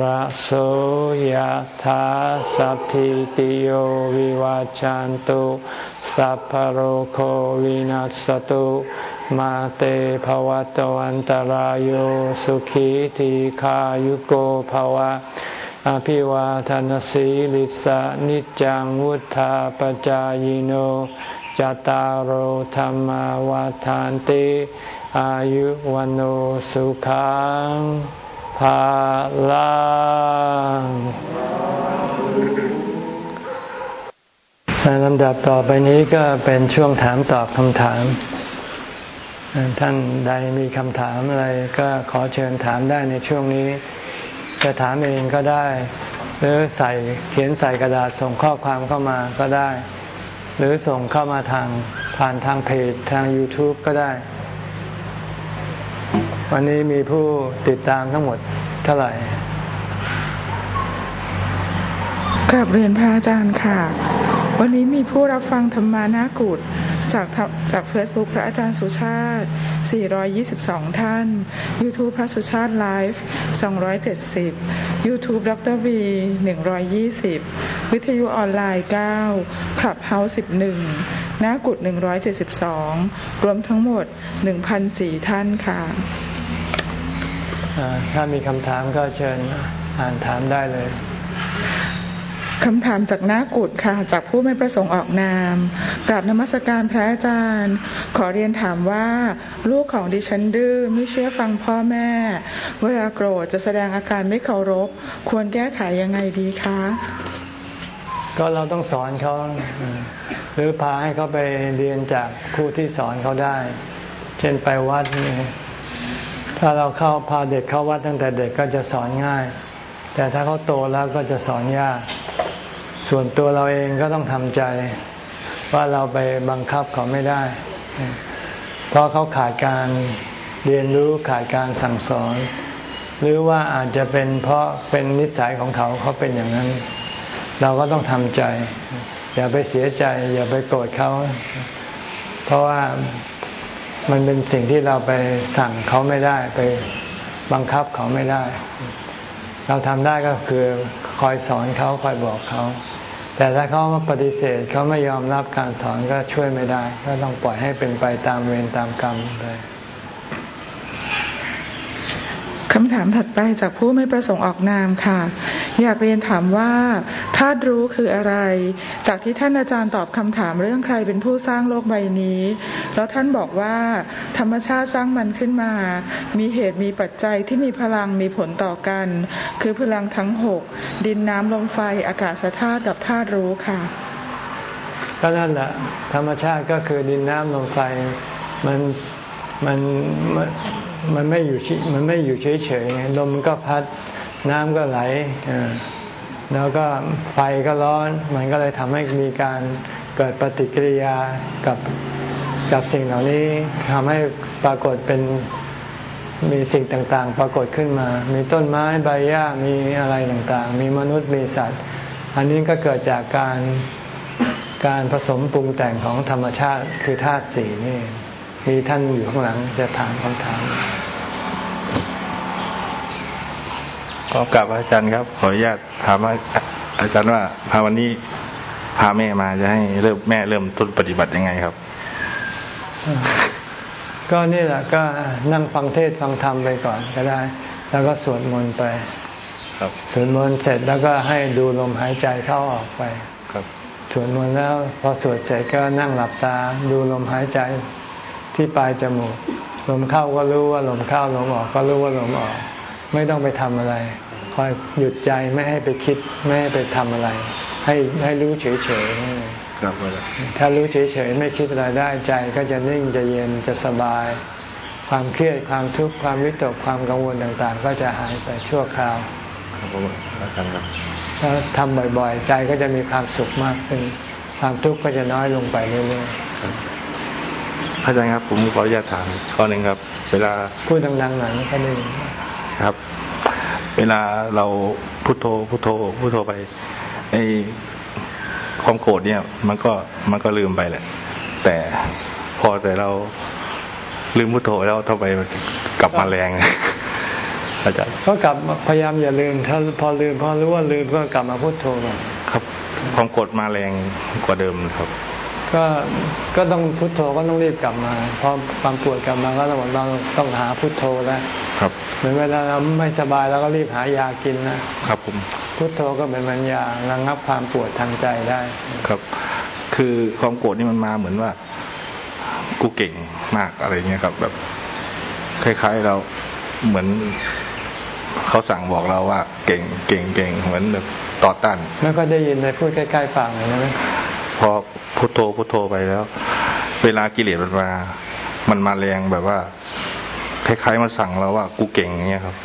ระโสยธาสัพพิติโยวิวาจันตุสัพพโรโควินัสตุมาเตภวัตวันตารโยสุขีทีขายุโกภวะ อภิวาทานสีลิสะนิจังวุธาปจายโนจตารโหธรรมวาทานติอายุวันโอสุขัง ภาลังลำดับต่อไปนี้ก็เป็นช่วงถามตอบคำถาม ท่านใดมีคำถามอะไรก็ขอเชิญถามได้ในช่วงนี้ จะถามเองก็ได้ หรือใส่เขียนใส่กระดาษส่งข้อความเข้ามาก็ได้ หรือส่งเข้ามาทางผ่านทางเพจทาง YouTube ก็ได้ วันนี้มีผู้ติดตามทั้งหมดเท่าไหร่กลับเรียนพระอาจารย์ค่ะ วันนี้มีผู้รับฟังธรรมานากุฏ จากจาก Facebook พระอาจารย์สุชาติ 422 ท่าน YouTube พระสุชาติไลฟ์ 270 YouTube ดร.วี120 วิทยุออนไลน์ 9 Clubhouse 11 หน้ากุฏิ 172 รวมทั้งหมด 1,004 ท่านค่ะ ถ้ามีคำถามก็เชิญอ่านถามได้เลย คำถามจากน้ากุดค่ะ จากผู้ไม่ประสงค์ออกนามกราบนมัสการพระอาจารย์ ขอเรียนถามว่า ลูกของดิฉันดื้อไม่เชื่อฟังพ่อแม่ เวลาโกรธจะแสดงอาการไม่เคารพ ควรแก้ไขยังไงดีคะ ก็เราต้องสอนเขาหรือพาให้เขาไปเรียนจากครูที่สอนเขาได้ เช่นไปวัดนี่ถ้าเราเข้าพาเด็กเข้าวัดตั้งแต่เด็กก็จะสอนง่าย แต่ถ้าเขาโตแล้วก็จะสอนยาก ส่วนตัวเราเองก็ต้องทำใจ ว่าเราไปบังคับเขาไม่ได้ เพราะเขาขาดการเรียนรู้ขาดการสั่งสอน หรือว่าอาจจะเป็นเพราะเป็นนิสัยของเขาเขาเป็นอย่างนั้น เราก็ต้องทำใจ อย่าไปเสียใจ อย่าไปโกรธเขา เพราะว่ามันเป็นสิ่งที่เราไปสั่งเขาไม่ได้ ไปบังคับเขาไม่ได้ เราทำได้ก็คือคอยสอนเขาคอยบอกเขา แต่ถ้าเขาปฏิเสธเขาไม่ยอมรับการสอนก็ช่วยไม่ได้ ก็ต้องปล่อยให้เป็นไปตามเวรตามกรรมเลยคำถามถัดไปจากผู้ไม่ประสงค์ออกนามค่ะ อยากเรียนถามว่าาตุรู้คืออะไร จากที่ท่านอาจารย์ตอบคำถามเรื่องใครเป็นผู้สร้างโลกใบนี้ แล้วท่านบอกว่าธรรมชาติสร้างมันขึ้นมา มีเหตุมีปัจจัยที่มีพลังมีผลต่อกัน คือพลังทั้งหกดินน้ำลมไฟอากาศธาตุกับธาตุรู้ค่ะก็นั่นแหละธรรมชาติก็คือดินน้ำลมไฟมันมันมันไม่อยู่มันไม่อยู่เฉยๆลมก็พัดน้ำก็ไหล แล้วก็ไฟก็ร้อน มันก็เลยทำให้มีการเกิดปฏิกิริยากับกับสิ่งเหล่านี้ทำให้ปรากฏเป็นมีสิ่งต่างๆ ปรากฏขึ้นมา มีต้นไม้ใบหญ้ามีอะไรต่างๆ มีมนุษย์มีสัตว์ อันนี้ก็เกิดจากการการผสมปรุงแต่งของธรรมชาติคือธาตุสีนี่ มีท่านอยู่ข้างหลังจะถามคำถาม ก็กลับอาจารย์ครับ ขออนุญาตถามอาจารย์ว่าพาวันนี้พาแม่มาจะให้เริ่มแม่เริ่มต้นปฏิบัติยังไงครับ ก็นี่แหละก็นั่งฟังเทศฟังธรรมไปก่อนก็ได้ แล้วก็สวดมนต์ไป ครับสวดมนต์เสร็จแล้วก็ให้ดูลมหายใจเข้าออกไป ครับสวดมนต์แล้วพอสวดเสร็จก็นั่งหลับตา ดูลมหายใจที่ปลายจมูกลมเข้าก็รู้ว่าลมเข้าลมออกก็รู้ว่าลมออก ไม่ต้องไปทำอะไร คอยหยุดใจไม่ให้ไปคิดไม่ให้ไปทำอะไร ให้ให้รู้เฉยเฉยถ้ารู้เฉยเฉยไม่คิดอะไรได้ใจก็จะนิ่งจะเย็นจะสบายพอความเครียดความทุกข์ความวิตกความกังวลต่างๆ ก็จะหายไปชั่วคราวครับผมอาจารย์ครับถ้าทำบ่อยๆ ใจก็จะมีความสุขมากขึ้น ความทุกข์ก็จะน้อยลงไปเรื่อยอาจารย์ครับผมขออนุญาตถามข้อหนึ่งครับ เวลาๆพูดดังๆหน่อยก็ได้ยินครับ เวลาเราพุโทโธพุโทโธพุโทโธไปไอความโกรธเนี่ย มันก็มันก็ลืมไปแหละ แต่พอแต่เราลืมพุโทโธแล้วทำไมมันกลับมาแรงอาจารย์ก็กลับมาพยายามอย่าลืม ถ้าพอลืมพอรู้ว่าลืมก็กลับมาพุโทโธก่อนครับ ความโกรธมาแรงกว่าเดิมครับ ก็ก็ต้องพุโทโธก็ต้องรีบกลับมาพอความปวดกลับมาก็ต้องบอกเราต้องหาพุโทโธแล้วครับ เหมือนเวลาเราไม่สบายเราก็รีบหายากินนะครับผมพุโทโธก็เป็นมันยาระงับความปวดทางใจได้ ครับ คือความโกรธนี่มันมาเหมือนว่า กูเก่งมากอะไรเงี้ยครับ แบบคล้ายๆเราเหมือน เขาสั่งบอกเราว่าเก่งเก่งเก่งเหมือนแบบต่อต้านไม่ก็ได้ยินเลยพูดใกล้ๆปากเลยนะพอพุโทโธพุโทโธไปแล้ว เวลากิเลสมันมา มันมาแรงแบบว่าคล้ายๆมันสั่งเราว่ากูเก่งอย่างเงี้ยครับ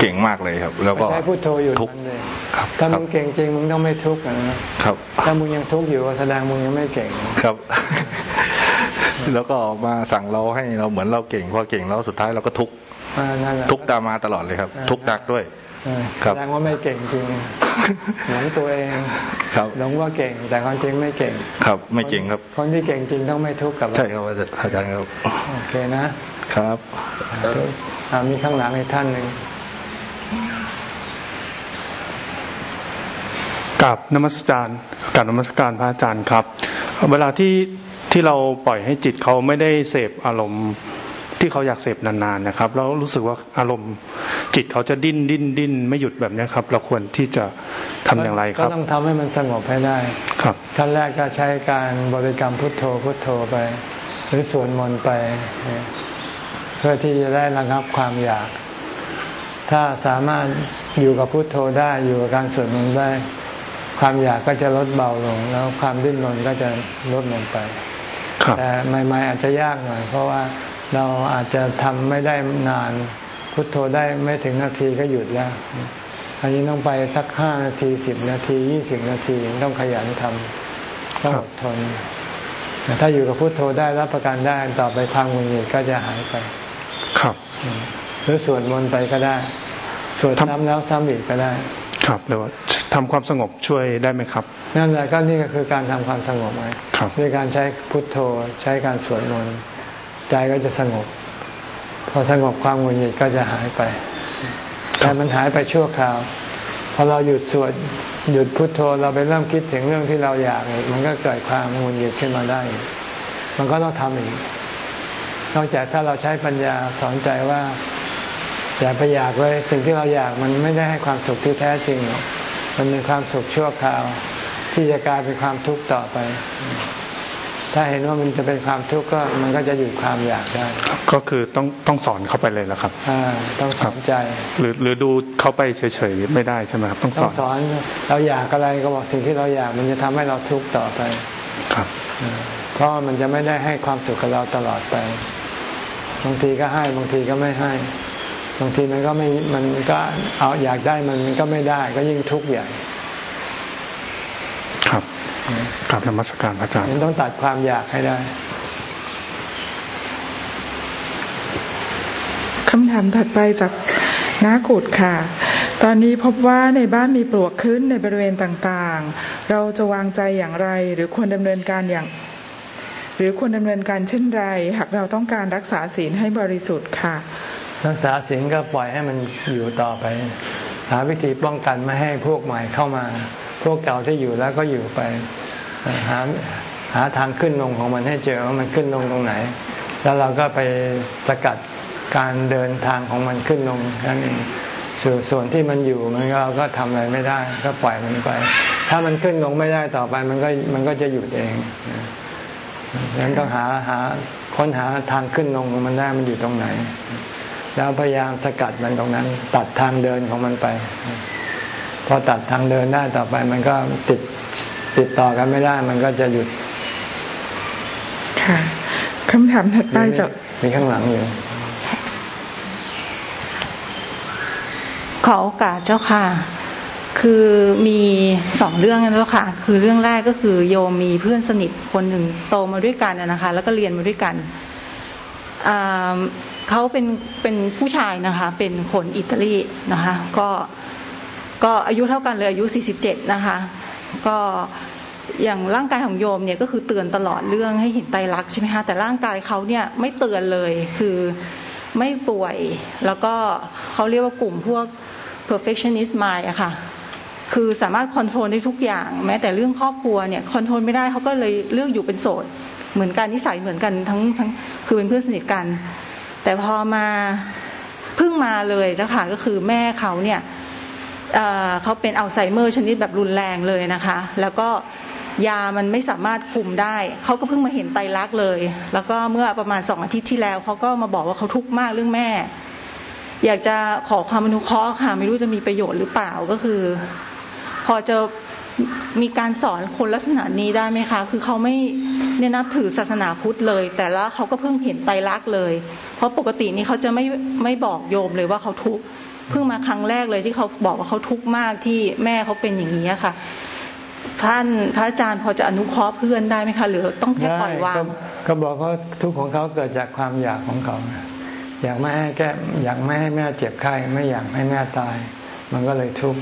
เก่งมากเลยครับ แล้วก็ไม่ใช่พุโทโธอยู่ทุกข์นั่นเลยครับถ้าครัมึบงเก่งจริงมึงต้องไม่ทุกข์อะนะครับ ถ้ามึงยังทุกข์อยู่ก็แสดงมึงยังไม่เก่งครับ แล้วก็ออกมาสั่งเราให้เราเหมือนเราเก่งพอเก่งแล้วสุดท้ายเราก็ทุกข์อ่านั่นแหละ ทุกข์ตามมาตลอดเลยครับอ่าทุกข์หนักด้วยเออครับแสดงว่าไม่เก่งจริงหลงตัวเองครับหลงว่าเก่ง แต่ความจริงไม่เก่ง ครับ ไม่เก่งครับ คนที่เก่งจริงต้องไม่ทุกข์กับใช่ครับอาจารย์อาจารย์ครับโอเคนะครับอ่ามีข้างหลังอีกท่านหนึ่งกับนมัสการกับนมัสการพระอาจารย์ครับ เวลาที่ที่เราปล่อยให้จิตเขาไม่ได้เสพอารมณ์ ที่เขาอยากเสพนานๆนะครับ แล้วรู้สึกว่าอารมณ์จิตเขาจะดิ้นดิ้นดิ้นไม่หยุดแบบเนี้ยครับ เราควรที่จะทำอย่างไรคก็รับต้องทำให้มันสงบให้ได้ครับขั้นแรกก็ใช้การบริกรรมพุทโธพุทโธไป หรือสวดมนต์ไป เพื่อที่จะได้ระงับความอยาก ถ้าสามารถอยู่กับพุทโธได้อยู่กับการสวดมนต์ได้ ความอยากก็จะลดเบาลง แล้วความดิ้นรนก็จะลดลงไปครับแต่ใหม่ๆอาจจะยากหน่อยเพราะว่า เราอาจจะทำไม่ได้นาน พุทโธได้ไม่ถึงนาทีก็หยุดแล้ว อันนี้ต้องไปสักห้านาทีสิบนาทียี่สิบนาทีต้องขยันทำต้องอดทนแต่ถ้าอยู่กับพุทโธได้รับประกันได้ต่อไปความหงุดหงิดก็จะหายไป ครับ หรือสวดมนต์ไปก็ได้สวดทำซ้ำแล้วซ้ำอีกก็ได้ ครับหรือว่าทำความสงบช่วยได้ไหมครับ นั่นแหละก็นี่ก็คือการทำความสงบไงครับด้วยการใช้พุทโธใช้การสวดมนต์ ใจก็จะสงบ พอสงบความหงุดหงิดก็จะหายไป แต่มันหายไปชั่วคราว พอเราหยุดสวดหยุดพุทโธเราไปเริ่มคิดถึงเรื่องที่เราอยากอีกมันก็เกิดความหงุดหงิดขึ้นมาได้ มันก็ต้องทำอีก นอกจากถ้าเราใช้ปัญญาสอนใจว่าอย่าไปอยากเลยสิ่งที่เราอยากมันไม่ได้ให้ความสุขที่แท้จริงหรอกมันเป็นความสุขชั่วคราว ที่จะกลายเป็นความทุกข์ต่อไป ถ้าเห็นว่ามันจะเป็นความทุกข์ก็มันก็จะหยุดความอยากได้ ก็คือต้องต้องสอนเขาไปเลยแล้วครับอ่าต้องสอนใจ หรือหรือดูเขาไปเฉยๆไม่ได้ใช่ไหมครับต้องสต้อองนสอนเราอยากอะไรก็บอกสิ่งที่เราอยากมันจะทำให้เราทุกข์ต่อไป ครับอ่าเพราะมันจะไม่ได้ให้ความสุขกับเราตลอดไป บางทีก็ให้บางทีก็ไม่ให้ บางทีมันก็ไม่มันก็เอาอยากได้มันมันก็ไม่ได้ ก็ยิ่งทุกข์ใหญ่ครับ กราบนมัสการพระอาจารย์มันต้องตัดความอยากให้ได้คำถามถัดไปจากนากุดค่ะ ตอนนี้พบว่าในบ้านมีปลวกขึ้นในบริเวณต่างๆ เราจะวางใจอย่างไร หรือควรดำเนินการอย่าง หรือควรดำเนินการเช่นไร หากเราต้องการรักษาศีลให้บริสุทธิ์ค่ะ รักษาศีลก็ปล่อยให้มันอยู่ต่อไป หาวิธีป้องกันไม่ให้พวกใหม่เข้ามา พวกเก่าที่อยู่แล้วก็อยู่ไปหาหาทางขึ้นลงของมันให้เจอว่ามันขึ้นลงตรงไหน แล้วเราก็ไปสกัดการเดินทางของมันขึ้นลงนั่นเองส่วนส่วนที่มันอยู่มันก็เราก็ทำอะไรไม่ได้ ก็ปล่อยมันไป ถ้ามันขึ้นลงไม่ได้ต่อไป มันก็มันก็จะหยุดเองดังนั้นต้องหาหาค้นหาทางขึ้นลงของมันได้มันอยู่ตรงไหน แล้วพยายามสกัดมันตรงนั้น ตัดทางเดินของมันไป พอตัดทางเดินได้ต่อไปมันก็ติดติดต่อกันไม่ได้ มันก็จะหยุด ค่ะคำถามถัดไปจะมีข้างหลังอยู่ขอโอกาสเจ้าค่ะ คือมีสองเรื่องนะเจ้าค่ะ คือเรื่องแรกก็คือโยมมีเพื่อนสนิทคนหนึ่งโตมาด้วยกันนะคะ แล้วก็เรียนมาด้วยกันเขาเป็นเป็นผู้ชายนะคะ เป็นคนอิตาลีนะคะ ก็ ก็อายุเท่ากันเลยอายุ 47 นะคะ ก็อย่างร่างกายของโยมเนี่ยก็คือเตือนตลอดเรื่องให้เห็นไตรักใช่ไหมคะแต่ร่างกายเขาเนี่ยไม่เตือนเลยคือไม่ป่วย แล้วก็เขาเรียกว่ากลุ่มพวก perfectionist mind อะค่ะคือสามารถ control ได้ทุกอย่าง แม้แต่เรื่องครอบครัวเนี่ย control ไม่ได้เขาก็เลยเลือกอยู่เป็นโสด เหมือนกันนิสัยเหมือนกันทั้งทั้งคือเป็นเพื่อนสนิทกัน แต่พอมาเพิ่งมาเลยเจ้าค่ะก็คือแม่เขาเนี่ย เขาเป็นอัลไซเมอร์ชนิดแบบรุนแรงเลยนะคะ แล้วก็ยามันไม่สามารถคุมได้ เขาก็เพิ่งมาเห็นไตรักเลย แล้วก็เมื่อประมาณสองอาทิตย์ที่แล้วเขาก็มาบอกว่าเขาทุกข์มากเรื่องแม่ อยากจะขอความอนุเคราะห์ค่ะ ไม่รู้จะมีประโยชน์หรือเปล่าก็คือ พอจะมีการสอนคนลักษณะนี้ได้ไหมคะ คือเขาไม่เนี่ยนับถือศาสนาพุทธเลย แต่ละเขาก็เพิ่งเห็นไตรักเลย เพราะปกตินี้เขาจะไม่ไม่บอกโยมเลยว่าเขาทุกข์ เพิ่งมาครั้งแรกเลยที่เขาบอกว่าเขาทุกข์มากที่แม่เขาเป็นอย่างนี้ค่ะท่านพระอาจารย์พอจะอนุเคราะห์เพื่อนได้ไหมคะหรือต้องแค่ปล่อยวางก็บอกว่าทุกข์ของเขาเกิดจากความอยากของเขา อยากไม่ให้แก้อยากไม่ให้แม่เจ็บไข้ไม่อยากให้แม่ตาย มันก็เลยทุกข์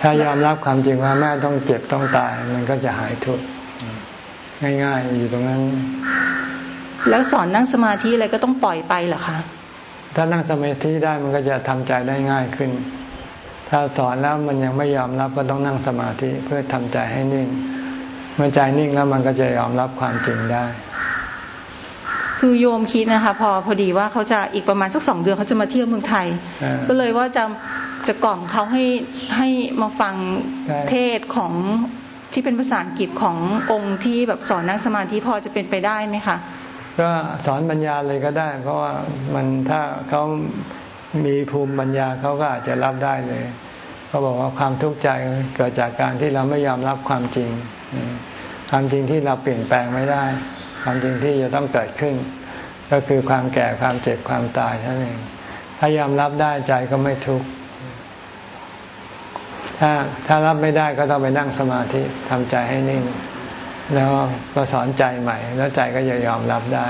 ถ้ายอมรับความจริงว่าแม่ต้องเจ็บต้องตาย มันก็จะหายทุกข์ง่าย ๆ อยู่ตรงนั้น แล้วสอนนั่งสมาธิอะไรก็ต้องปล่อยไปเหรอคะ ถ้านั่งสมาธิได้มันก็จะทำใจได้ง่ายขึ้น ถ้าสอนแล้วมันยังไม่ยอมรับก็ต้องนั่งสมาธิเพื่อทำใจให้นิ่ง เมื่อใจนิ่งแล้วมันก็จะยอมรับความจริงได้ คือโยมคิดนะคะ พอพอดีว่าเขาจะอีกประมาณสักสองเดือนเขาจะมาเที่ยวเมืองไทย ก็เลยว่าจะจะกล่อมเขาให้ให้มาฟังเทศของที่เป็นภาษาอังกฤษขององค์ที่แบบสอนนั่งสมาธิพอจะเป็นไปได้ไหมคะ ก็สอนปัญญาเลยก็ได้ เพราะว่ามันถ้าเขามีภูมิปัญญาเขาก็อาจจะรับได้เลยเขาบอกว่าความทุกข์ใจเกิดจากการที่เราไม่ยอมรับความจริง ความจริงที่เราเปลี่ยนแปลงไม่ได้ ความจริงที่จะต้องเกิดขึ้น ก็คือความแก่ความเจ็บความตายนั่นเองถ้ายอมรับได้ใจก็ไม่ทุกข์ถ้าถ้ารับไม่ได้ก็ต้องไปนั่งสมาธิทำใจให้นิ่ง แล้วก็สอนใจใหม่ แล้วใจก็จะยอมรับได้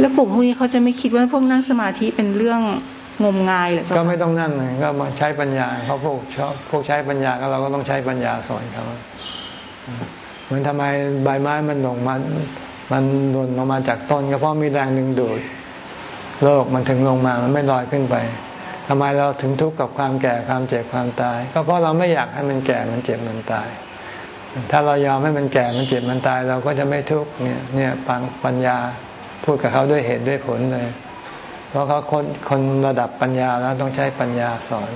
แล้วกลุ่มพวกนี้เขาจะไม่คิดว่าพวกนั่งสมาธิเป็นเรื่องงมงายหรือก็ไม่ต้องนั่งเลยก็มาใช้ปัญญาเขาพวกชอบพวกใช้ปัญญาก็เราก็ต้องใช้ปัญญาสอนเขาเหมือนทำไมใบไม้มันลงมามันหล่นลงมาจากต้นก็เพราะมีแรงดึงดูดโลกมันถึงลงมามันไม่ลอยขึ้นไปทำไมเราถึงทุกข์กับความแก่ความเจ็บความตาย ก็เพราะเราไม่อยากให้มันแก่มันเจ็บมันตาย ถ้าเรายอมให้มันแก่มันเจ็บมันตายเราก็จะไม่ทุกข์เนี่ยเนี่ยปังปัญญาพูดกับเขาด้วยเหตุด้วยผลเลย เพราะเขาคนคนระดับปัญญาแล้วต้องใช้ปัญญาสอน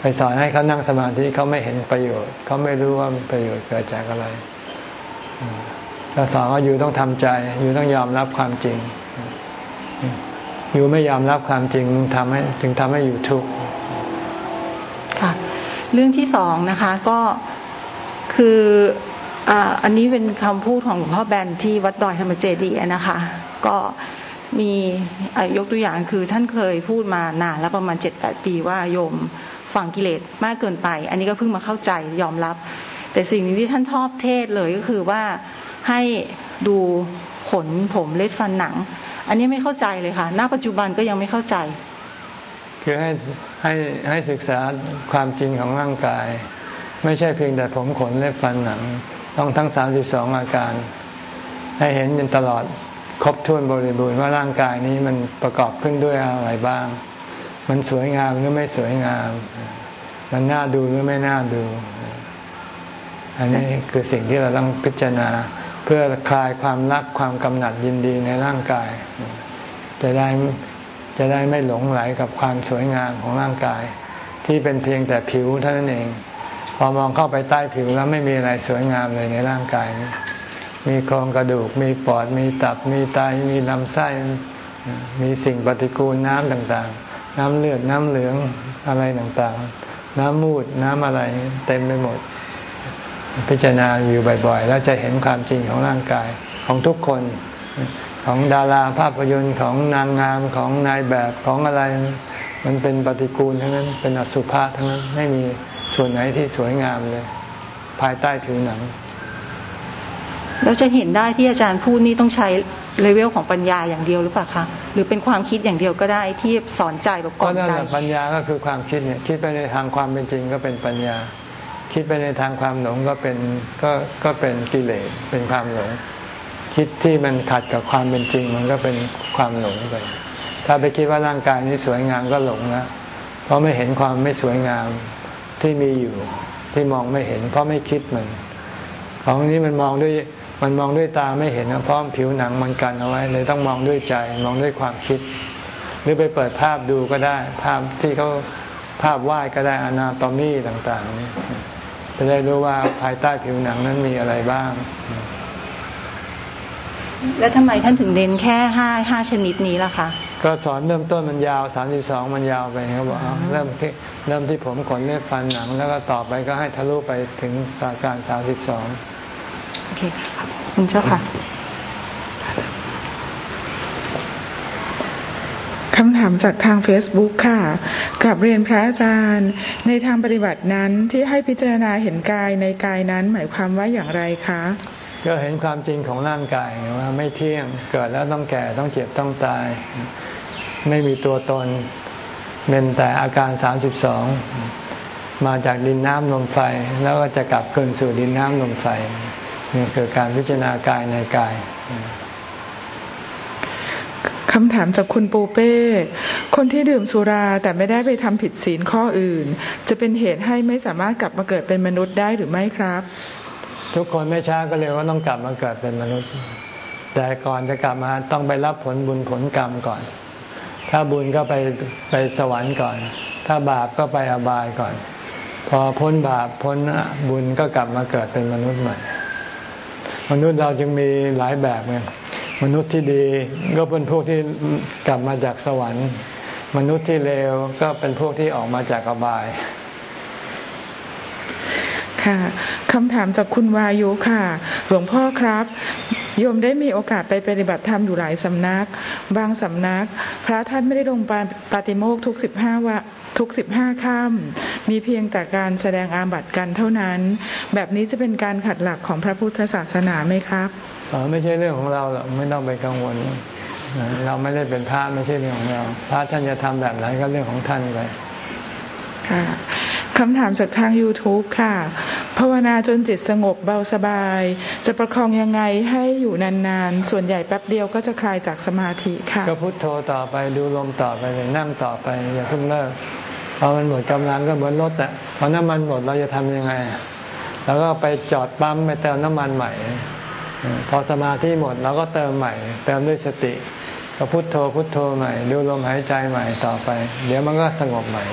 ไปสอนให้เขานั่งสมาธิเขาไม่เห็นประโยชน์เขาไม่รู้ว่าประโยชน์เกิดจากอะไรถ้าสอนว่าอยู่ต้องทำใจ อยู่ต้องยอมรับความจริง อยู่ไม่ยอมรับความจริงทำให้ถึงทำให้อยู่ทุกข์ค่ะ เรื่องที่สองนะคะ ก็ คืออันนี้เป็นคำพูดของหลวงพ่อแบนที่วัดดอยธรรมเจดีนะคะ ก็มียกตัวอย่างคือท่านเคยพูดมานานแล้วประมาณเจ็ดแปดปีว่าโยมฝังกิเลสมากเกินไป อันนี้ก็เพิ่งมาเข้าใจยอมรับ แต่สิ่งนี้ที่ท่านชอบเทศเลยก็คือว่าให้ดูขนผมเล็ดฟันหนัง อันนี้ไม่เข้าใจเลยค่ะ ณ ปัจจุบันก็ยังไม่เข้าใจ คือให้ให้ให้ศึกษาความจริงของร่างกาย ไม่ใช่เพียงแต่ผมขนเล็บฟันหนัง ต้องทั้งสามสิบสองอาการ ให้เห็นจนตลอดครบถ้วนบริบูรณ์ว่าร่างกายนี้มันประกอบขึ้นด้วยอะไรบ้าง มันสวยงามหรือไม่สวยงาม มันน่าดูหรือไม่น่าดู อันนี้คือสิ่งที่เราต้องพิจารณาเพื่อคลายความรักความกำหนัดยินดีในร่างกาย จะได้จะได้ไม่หลงไหลกับความสวยงามของร่างกาย ที่เป็นเพียงแต่ผิวเท่านั้นเอง พอมองเข้าไปใต้ผิวแล้วไม่มีอะไรสวยงามเลยในร่างกาย มีโครงกระดูก มีปอด มีตับ มีไต มีลำไส้ มีสิ่งปฏิกูลน้ำต่างๆ น้ำเลือด น้ำเหลือง อะไรต่างๆ น้ำมูด น้ำอะไรเต็มไปหมด พิจารณาอยู่บ่อยๆ แล้วจะเห็นความจริงของร่างกายของทุกคน ของดาราภาพยนตร์ของนางงามของนายแบบของอะไร มันเป็นปฏิกูลทั้งนั้น เป็นอสุภะทั้งนั้น ไม่มี ส่วนไหนที่สวยงามเลย ภายใต้ผิวหนังเราจะเห็นได้ที่อาจารย์พูดนี่ต้องใช้เลเวลของปัญญาอย่างเดียวหรือเปล่าคะหรือเป็นความคิดอย่างเดียวก็ได้ที่สอนใจแบบก่อนใจปัญญาก็คือความคิดเนี่ยคิดไปในทางความเป็นจริงก็เป็นปัญญา คิดไปในทางความหลงก็เป็นก็ก็เป็นกิเลสเป็นความหลง คิดที่มันขัดกับความเป็นจริง มันก็เป็นความหลงไปถ้าไปคิดว่าร่างกายนี้สวยงามก็หลงนะเพราะไม่เห็นความไม่สวยงาม ที่มีอยู่ที่มองไม่เห็น เพราะไม่คิดมัน ของนี้มันมองด้วยมันมองด้วยตาไม่เห็นเพราะผิวหนังมันกันเอาไว้เลยต้องมองด้วยใจมองด้วยความคิด หรือไปเปิดภาพดูก็ได้ ภาพที่เขาภาพวาดก็ได้อนาโตมีต่างๆนี่จะได้รู้ว่าภายใต้ผิวหนังนั้นมีอะไรบ้าง แล้วทำไมท่านถึงเน้นแค่ห้าห้าชนิดนี้ล่ะคะ ก็สอนเริ่มต้นมันยาวสามสิบสองมันยาวไปเขาบอกเริ่มที่เริ่มที่ผมขนเล็บฟันหนัง แล้วก็ต่อไปก็ให้ทะลุไปถึงสาการสามสิบสองโอเคคุณเจ้าค่ะคำถามจากทาง Facebook ค่ะ กับเรียนพระอาจารย์ ในทางปฏิบัตินั้นที่ให้พิจารณาเห็นกายในกายนั้นหมายความว่าอย่างไรคะ ก็เห็นความจริงของร่างกายว่าไม่เที่ยงเกิดแล้วต้องแก่ต้องเจ็บต้องตาย ไม่มีตัวตนเป็นแต่อาการสามสิบสองมาจากดินน้ำลมไฟ แล้วก็จะกลับเกินสู่ดินน้ำลมไฟนี่คือการพิจารณากายในกายคำถามจากคุณปูเป้ คนที่ดื่มสุราแต่ไม่ได้ไปทำผิดศีลข้ออื่น จะเป็นเหตุให้ไม่สามารถกลับมาเกิดเป็นมนุษย์ได้หรือไม่ครับ ทุกคนไม่ช้าก็เลยว่าต้องกลับมาเกิดเป็นมนุษย์ แต่ก่อนจะกลับมาต้องไปรับผลบุญผลกรรมก่อน ถ้าบุญก็ไปไปสวรรค์ก่อน ถ้าบาปก็ไปอบายก่อน พอพ้นบาปพ้นบุญก็กลับมาเกิดเป็นมนุษย์ใหม่ มนุษย์เราจึงมีหลายแบบไงมนุษย์ที่ดีก็เป็นพวกที่กลับมาจากสวรรค์ มนุษย์ที่เลวก็เป็นพวกที่ออกมาจากอบาย ค่ะคำถามจากคุณวายุค่ะ หลวงพ่อครับ โยมได้มีโอกาสไปปฏิบัติธรรมอยู่หลายสำนัก บางสำนัก พระท่านไม่ได้ลงปาติโมกทุกสิบห้าวะทุกสิบห้าค่ำมีเพียงแต่การแสดงอาบัติกันเท่านั้น แบบนี้จะเป็นการขัดหลักของพระพุทธศาสนาไหมครับอ๋อไม่ใช่เรื่องของเราหรอกไม่ต้องไปกังวล เราไม่ได้เป็นพระไม่ใช่เรื่องของเรา พระท่านจะทำแบบไหนก็เรื่องของท่านไป คำถามจากทาง YouTube ค่ะ ภาวนาจนจิตสงบเบาสบาย จะประคองยังไงให้อยู่นานๆ ส่วนใหญ่แป๊บเดียวก็จะคลายจากสมาธิค่ะ ก็พุโทโธต่อไปดูลมต่อไปเลยนั่งต่อไป อย่าเพิ่งเลิกพอมันหมดกำลังก็เหมือนรถอะพอน้ำมันหมดเราจะทำยังไง แล้วก็ไปจอดปั๊มไปเติมน้ำมันใหม่ พอสมาธิหมดเราก็เติมใหม่ เติมด้วยสติ ก็พุโทโธพุโทโธใหม่ ดูลมหายใจใหม่ต่อไป เดี๋ยวมันก็สงบใหม่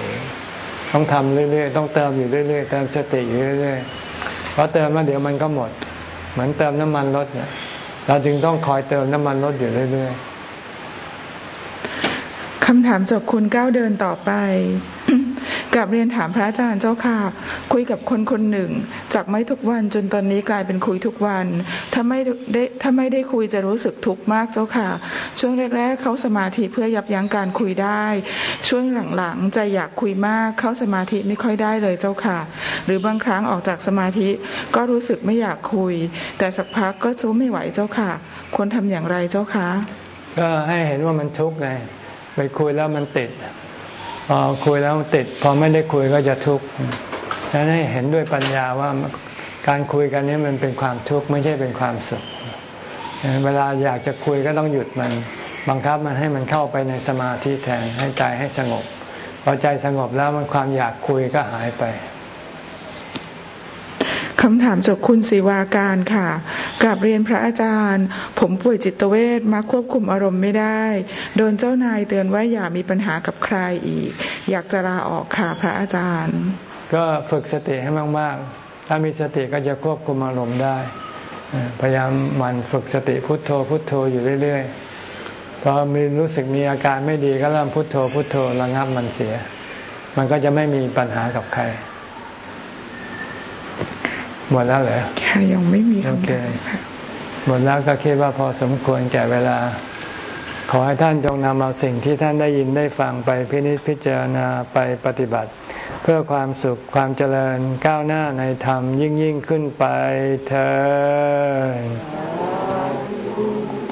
ต้องทำเรื่อยๆ ต้องเติมอยู่เรื่อยๆ เติมสติอยู่เรื่อยๆเพราะเติมแล้วเดี๋ยวมันก็หมด เหมือนเติมน้ำมันรถเนี่ย เราจึงต้องคอยเติมน้ำมันรถอยู่เรื่อยๆคำถามจากคุณก้าวเดินต่อไป กับเรียนถามพระอาจารย์เจ้าค่ะ คุยกับคนคนหนึ่ง จากไม่ทุกวันจนตอนนี้กลายเป็นคุยทุกวัน ถ้าไม่ได้ถ้าไม่ได้คุยจะรู้สึกทุกข์มากเจ้าค่ะ ช่วงแรกๆเขาสมาธิเพื่อยับยั้งการคุยได้ ช่วงหลังๆใจอยากคุยมากเข้าสมาธิไม่ค่อยได้เลยเจ้าค่ะ หรือบางครั้งออกจากสมาธิก็รู้สึกไม่อยากคุย แต่สักพักก็สู้ไม่ไหวเจ้าค่ะ ควรทำอย่างไรเจ้าคะก็ให้เห็นว่ามันทุกข์ไงไปคุยแล้วมันติด พอคุยแล้วติด พอไม่ได้คุยก็จะทุกข์ดังนั้นให้เห็นด้วยปัญญาว่าการคุยกันนี้มันเป็นความทุกข์ไม่ใช่เป็นความสุข เวลาอยากจะคุยก็ต้องหยุดมันบังคับมันให้มันเข้าไปในสมาธิแทนให้ใจให้สงบพอใจสงบแล้วมันความอยากคุยก็หายไป คำถามจากคุณศิวาการค่ะกราบเรียนพระอาจารย์ ผมป่วยจิตเวทมาควบคุมอารมณ์ไม่ได้ โดนเจ้านายเตือนว่าอย่ามีปัญหากับใครอีก อยากจะลาออกค่ะพระอาจารย์ ก็ฝึกสติให้มาก ๆ ถ้ามีสติก็จะควบคุมอารมณ์ได้ พยายามมันฝึกสติพุทโธพุทโธอยู่เรื่อย ๆ พอมีรู้สึกมีอาการไม่ดีก็เริ่มพุทโธพุทโธระงับมันเสีย มันก็จะไม่มีปัญหากับใคร หมดแล้วเหรอค่ะยังไม่มีคำถามหมดแล้วก็คิดว่าพอสมควรแก่เวลา ขอให้ท่านจงนำเอาสิ่งที่ท่านได้ยินได้ฟังไปพินิจพิจารณาไปปฏิบัติ เพื่อความสุขความเจริญก้าวหน้าในธรรมยิ่งยิ่งขึ้นไปเธอ